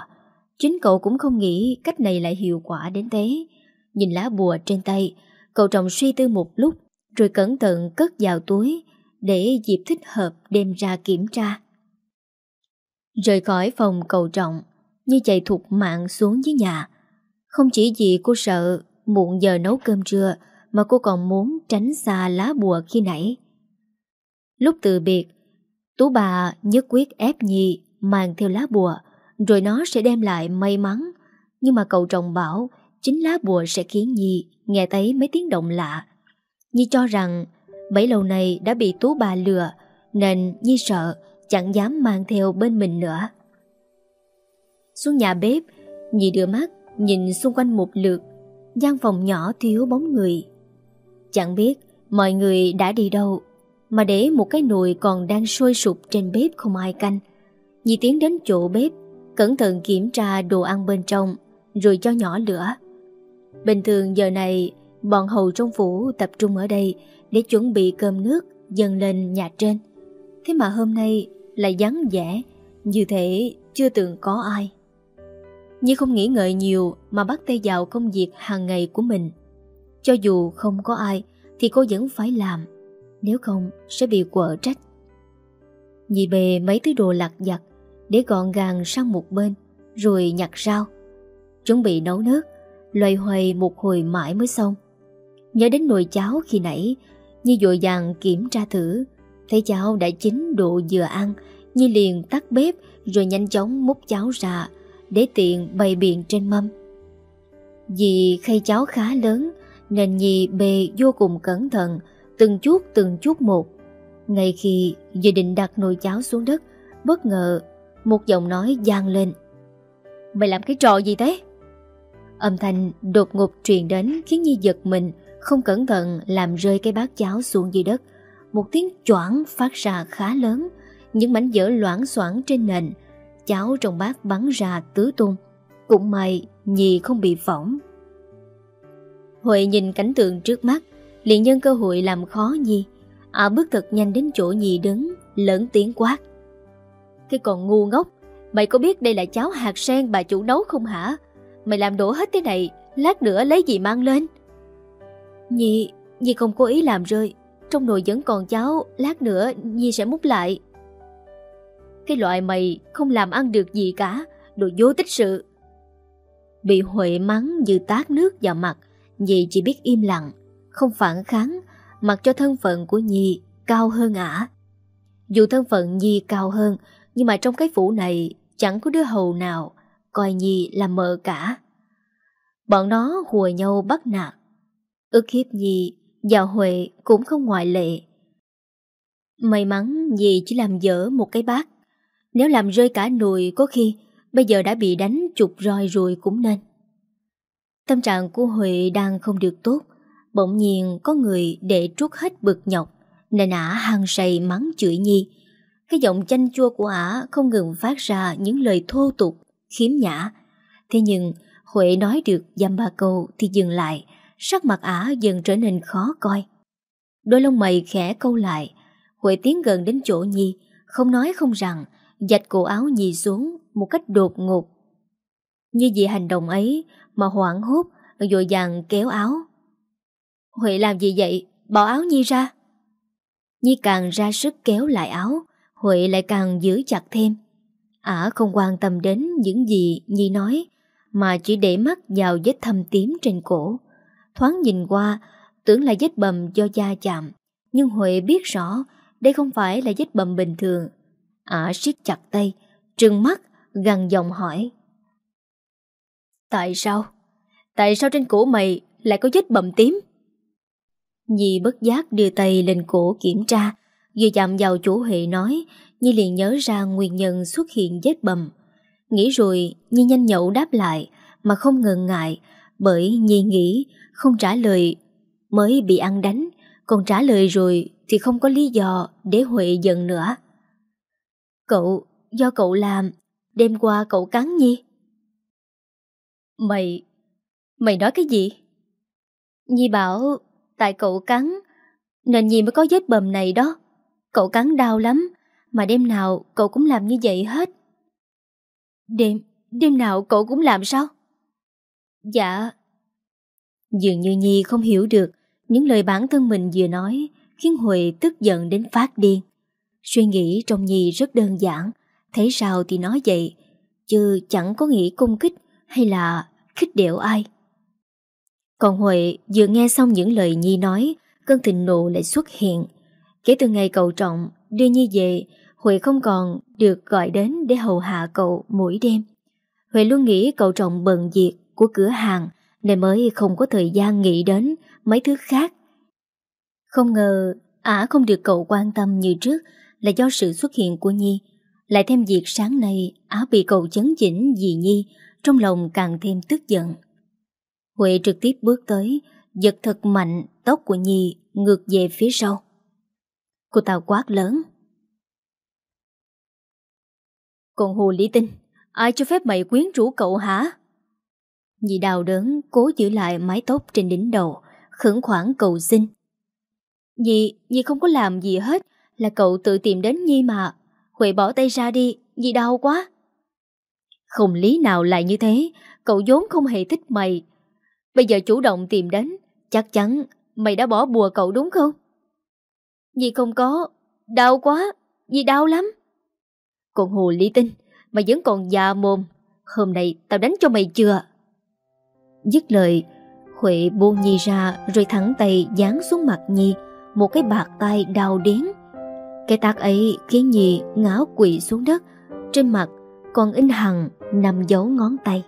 Chính cậu cũng không nghĩ cách này lại hiệu quả đến thế. Nhìn lá bùa trên tay, cậu trọng suy tư một lúc, rồi cẩn thận cất vào túi để dịp thích hợp đem ra kiểm tra. Rời khỏi phòng cầu trọng, như chạy thục mạng xuống dưới nhà. Không chỉ vì cô sợ muộn giờ nấu cơm trưa, mà cô còn muốn tránh xa lá bùa khi nãy. Lúc từ biệt, Tú bà nhất quyết ép Nhi mang theo lá bùa, rồi nó sẽ đem lại may mắn. Nhưng mà cậu trọng bảo, chính lá bùa sẽ khiến Nhi nghe thấy mấy tiếng động lạ. Nhi cho rằng bấy lâu nay đã bị Tú bà lừa, nên Nhi sợ chẳng dám mang theo bên mình nữa. Xuống nhà bếp, nhị đưa mắt nhìn xung quanh một lượt, gian phòng nhỏ thiếu bóng người. Chẳng biết mọi người đã đi đâu mà để một cái nồi còn đang sôi sụp trên bếp không ai canh. nhị tiến đến chỗ bếp, cẩn thận kiểm tra đồ ăn bên trong, rồi cho nhỏ lửa. Bình thường giờ này, bọn hầu trong phủ tập trung ở đây để chuẩn bị cơm nước dâng lên nhà trên. Thế mà hôm nay lại vắng vẻ, như thể chưa từng có ai. Nhi không nghĩ ngợi nhiều mà bắt tay vào công việc hàng ngày của mình. Cho dù không có ai thì cô vẫn phải làm, nếu không sẽ bị quở trách. Nhi bề mấy thứ đồ lặt vặt Để gọn gàng sang một bên, Rồi nhặt rau. Chuẩn bị nấu nước, Loay hoay một hồi mãi mới xong. Nhớ đến nồi cháo khi nãy, Nhi dội vàng kiểm tra thử, Thấy cháo đã chín độ vừa ăn, Nhi liền tắt bếp Rồi nhanh chóng múc cháo ra để tiện bày biện trên mâm. Vì khay cháo khá lớn, Nên Nhi bề vô cùng cẩn thận, Từng chút từng chút một. Ngay khi dự định đặt nồi cháo xuống đất, Bất ngờ Một giọng nói gian lên. Mày làm cái trò gì thế? Âm thanh đột ngột truyền đến Khiến Nhi giật mình, Không cẩn thận làm rơi cái bát cháo xuống dưới đất. Một tiếng choảng phát ra khá lớn, Những mảnh vỡ loãng xoảng trên nền Cháo trong bát bắn ra tứ tung. Cũng may, Nhi không bị phỏng. Huệ nhìn cảnh tượng trước mắt, liền nhân cơ hội làm khó Nhi. À bước thật nhanh đến chỗ Nhi đứng, Lớn tiếng quát. Cái còn ngu ngốc, Mày có biết đây là cháo hạt sen bà chủ nấu không hả? Mày làm đổ hết thế này, Lát nữa lấy gì mang lên? Nhi Nhi không cố ý làm rơi. Trong nồi vẫn còn cháo, Lát nữa Nhi sẽ múc lại. Cái loại mày không làm ăn được gì cả Đồ vô tích sự Bị Huệ mắng như tát nước vào mặt Nhi chỉ biết im lặng không phản kháng, mặc cho thân phận của Nhi cao hơn ả. Dù thân phận Nhi cao hơn, nhưng mà trong cái phủ này chẳng có đứa hầu nào coi Nhi là mợ cả. Bọn nó hùa nhau bắt nạt. Ước hiếp Nhi và Huệ cũng không ngoại lệ. May mắn Nhi chỉ làm dở một cái bát. Nếu làm rơi cả nồi có khi bây giờ đã bị đánh chục roi rồi cũng nên. Tâm trạng của Huệ đang không được tốt. Bỗng nhiên có người để trút hết bực nhọc nên ả hăng say mắng chửi Nhi. Cái giọng chanh chua của ả không ngừng phát ra những lời thô tục, khiếm nhã. Thế nhưng Huệ nói được dăm ba câu thì dừng lại, sắc mặt ả dần trở nên khó coi. Đôi lông mày khẽ câu lại, Huệ tiến gần đến chỗ Nhi, không nói không rằng, dạch cổ áo Nhi xuống một cách đột ngột. Như vì hành động ấy mà hoảng hốt, dội dàng kéo áo. Huệ làm gì vậy? Bỏ áo Nhi ra. Nhi càng ra sức kéo lại áo, Huệ lại càng giữ chặt thêm. Ả không quan tâm đến những gì Nhi nói, mà chỉ để mắt vào vết thâm tím trên cổ. Thoáng nhìn qua, tưởng là vết bầm do da chạm, nhưng Huệ biết rõ đây không phải là vết bầm bình thường. Ả siết chặt tay, trừng mắt, gằn giọng hỏi. Tại sao? Tại sao trên cổ mày lại có vết bầm tím? Nhi bất giác đưa tay lên cổ kiểm tra, vừa chạm vào chủ Huệ nói, Nhi liền nhớ ra nguyên nhân xuất hiện vết bầm. Nghĩ rồi, Nhi nhanh nhậu đáp lại, mà không ngần ngại, bởi Nhi nghĩ không trả lời mới bị ăn đánh, còn trả lời rồi thì không có lý do để Huệ giận nữa. Cậu, do cậu làm, đêm qua cậu cắn Nhi. Mày, mày nói cái gì? Nhi bảo tại cậu cắn Nên Nhi mới có vết bầm này đó Cậu cắn đau lắm Mà đêm nào cậu cũng làm như vậy hết Đêm, đêm nào cậu cũng làm sao? Dạ Dường như Nhi không hiểu được Những lời bản thân mình vừa nói Khiến Huệ tức giận đến phát điên Suy nghĩ trong Nhi rất đơn giản Thấy sao thì nói vậy Chứ chẳng có nghĩ cung kích Hay là khích điệu ai còn Huệ vừa nghe xong những lời Nhi nói, cơn thịnh nộ lại xuất hiện. Kể từ ngày cậu trọng đưa Nhi về, Huệ không còn được gọi đến để hầu hạ cậu mỗi đêm. Huệ luôn nghĩ cậu trọng bận việc của cửa hàng nên mới không có thời gian nghĩ đến mấy thứ khác. Không ngờ ả không được cậu quan tâm như trước là do sự xuất hiện của Nhi. Lại thêm việc sáng nay Á bị cầu chấn chỉnh vì Nhi, trong lòng càng thêm tức giận. Huệ trực tiếp bước tới, giật thật mạnh tóc của Nhi ngược về phía sau. Cô ta quát lớn. Còn Hồ Lý Tinh, ai cho phép mày quyến rũ cậu hả? Nhi đào đớn cố giữ lại mái tóc trên đỉnh đầu, khẩn khoản cầu xin. Nhi, Nhi không có làm gì hết, là cậu tự tìm đến Nhi mà. Huệ bỏ tay ra đi, Nhi đau quá. Không lý nào lại như thế, cậu vốn không hề thích mày, Bây giờ chủ động tìm đến Chắc chắn mày đã bỏ bùa cậu đúng không? Nhi không có Đau quá Nhi đau lắm Còn hồ ly tinh Mày vẫn còn già mồm Hôm nay tao đánh cho mày chưa Dứt lời Huệ buông Nhi ra Rồi thẳng tay dán xuống mặt Nhi Một cái bạc tay đau đớn cái tác ấy khiến Nhi ngã quỵ xuống đất Trên mặt còn in hằng nằm dấu ngón tay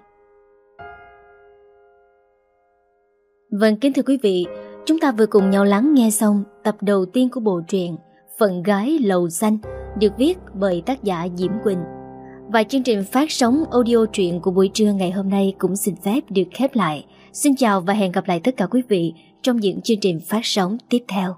Vâng kính thưa quý vị, chúng ta vừa cùng nhau lắng nghe xong tập đầu tiên của bộ truyện Phận gái lầu xanh được viết bởi tác giả Diễm Quỳnh. Và chương trình phát sóng audio truyện của buổi trưa ngày hôm nay cũng xin phép được khép lại. Xin chào và hẹn gặp lại tất cả quý vị trong những chương trình phát sóng tiếp theo.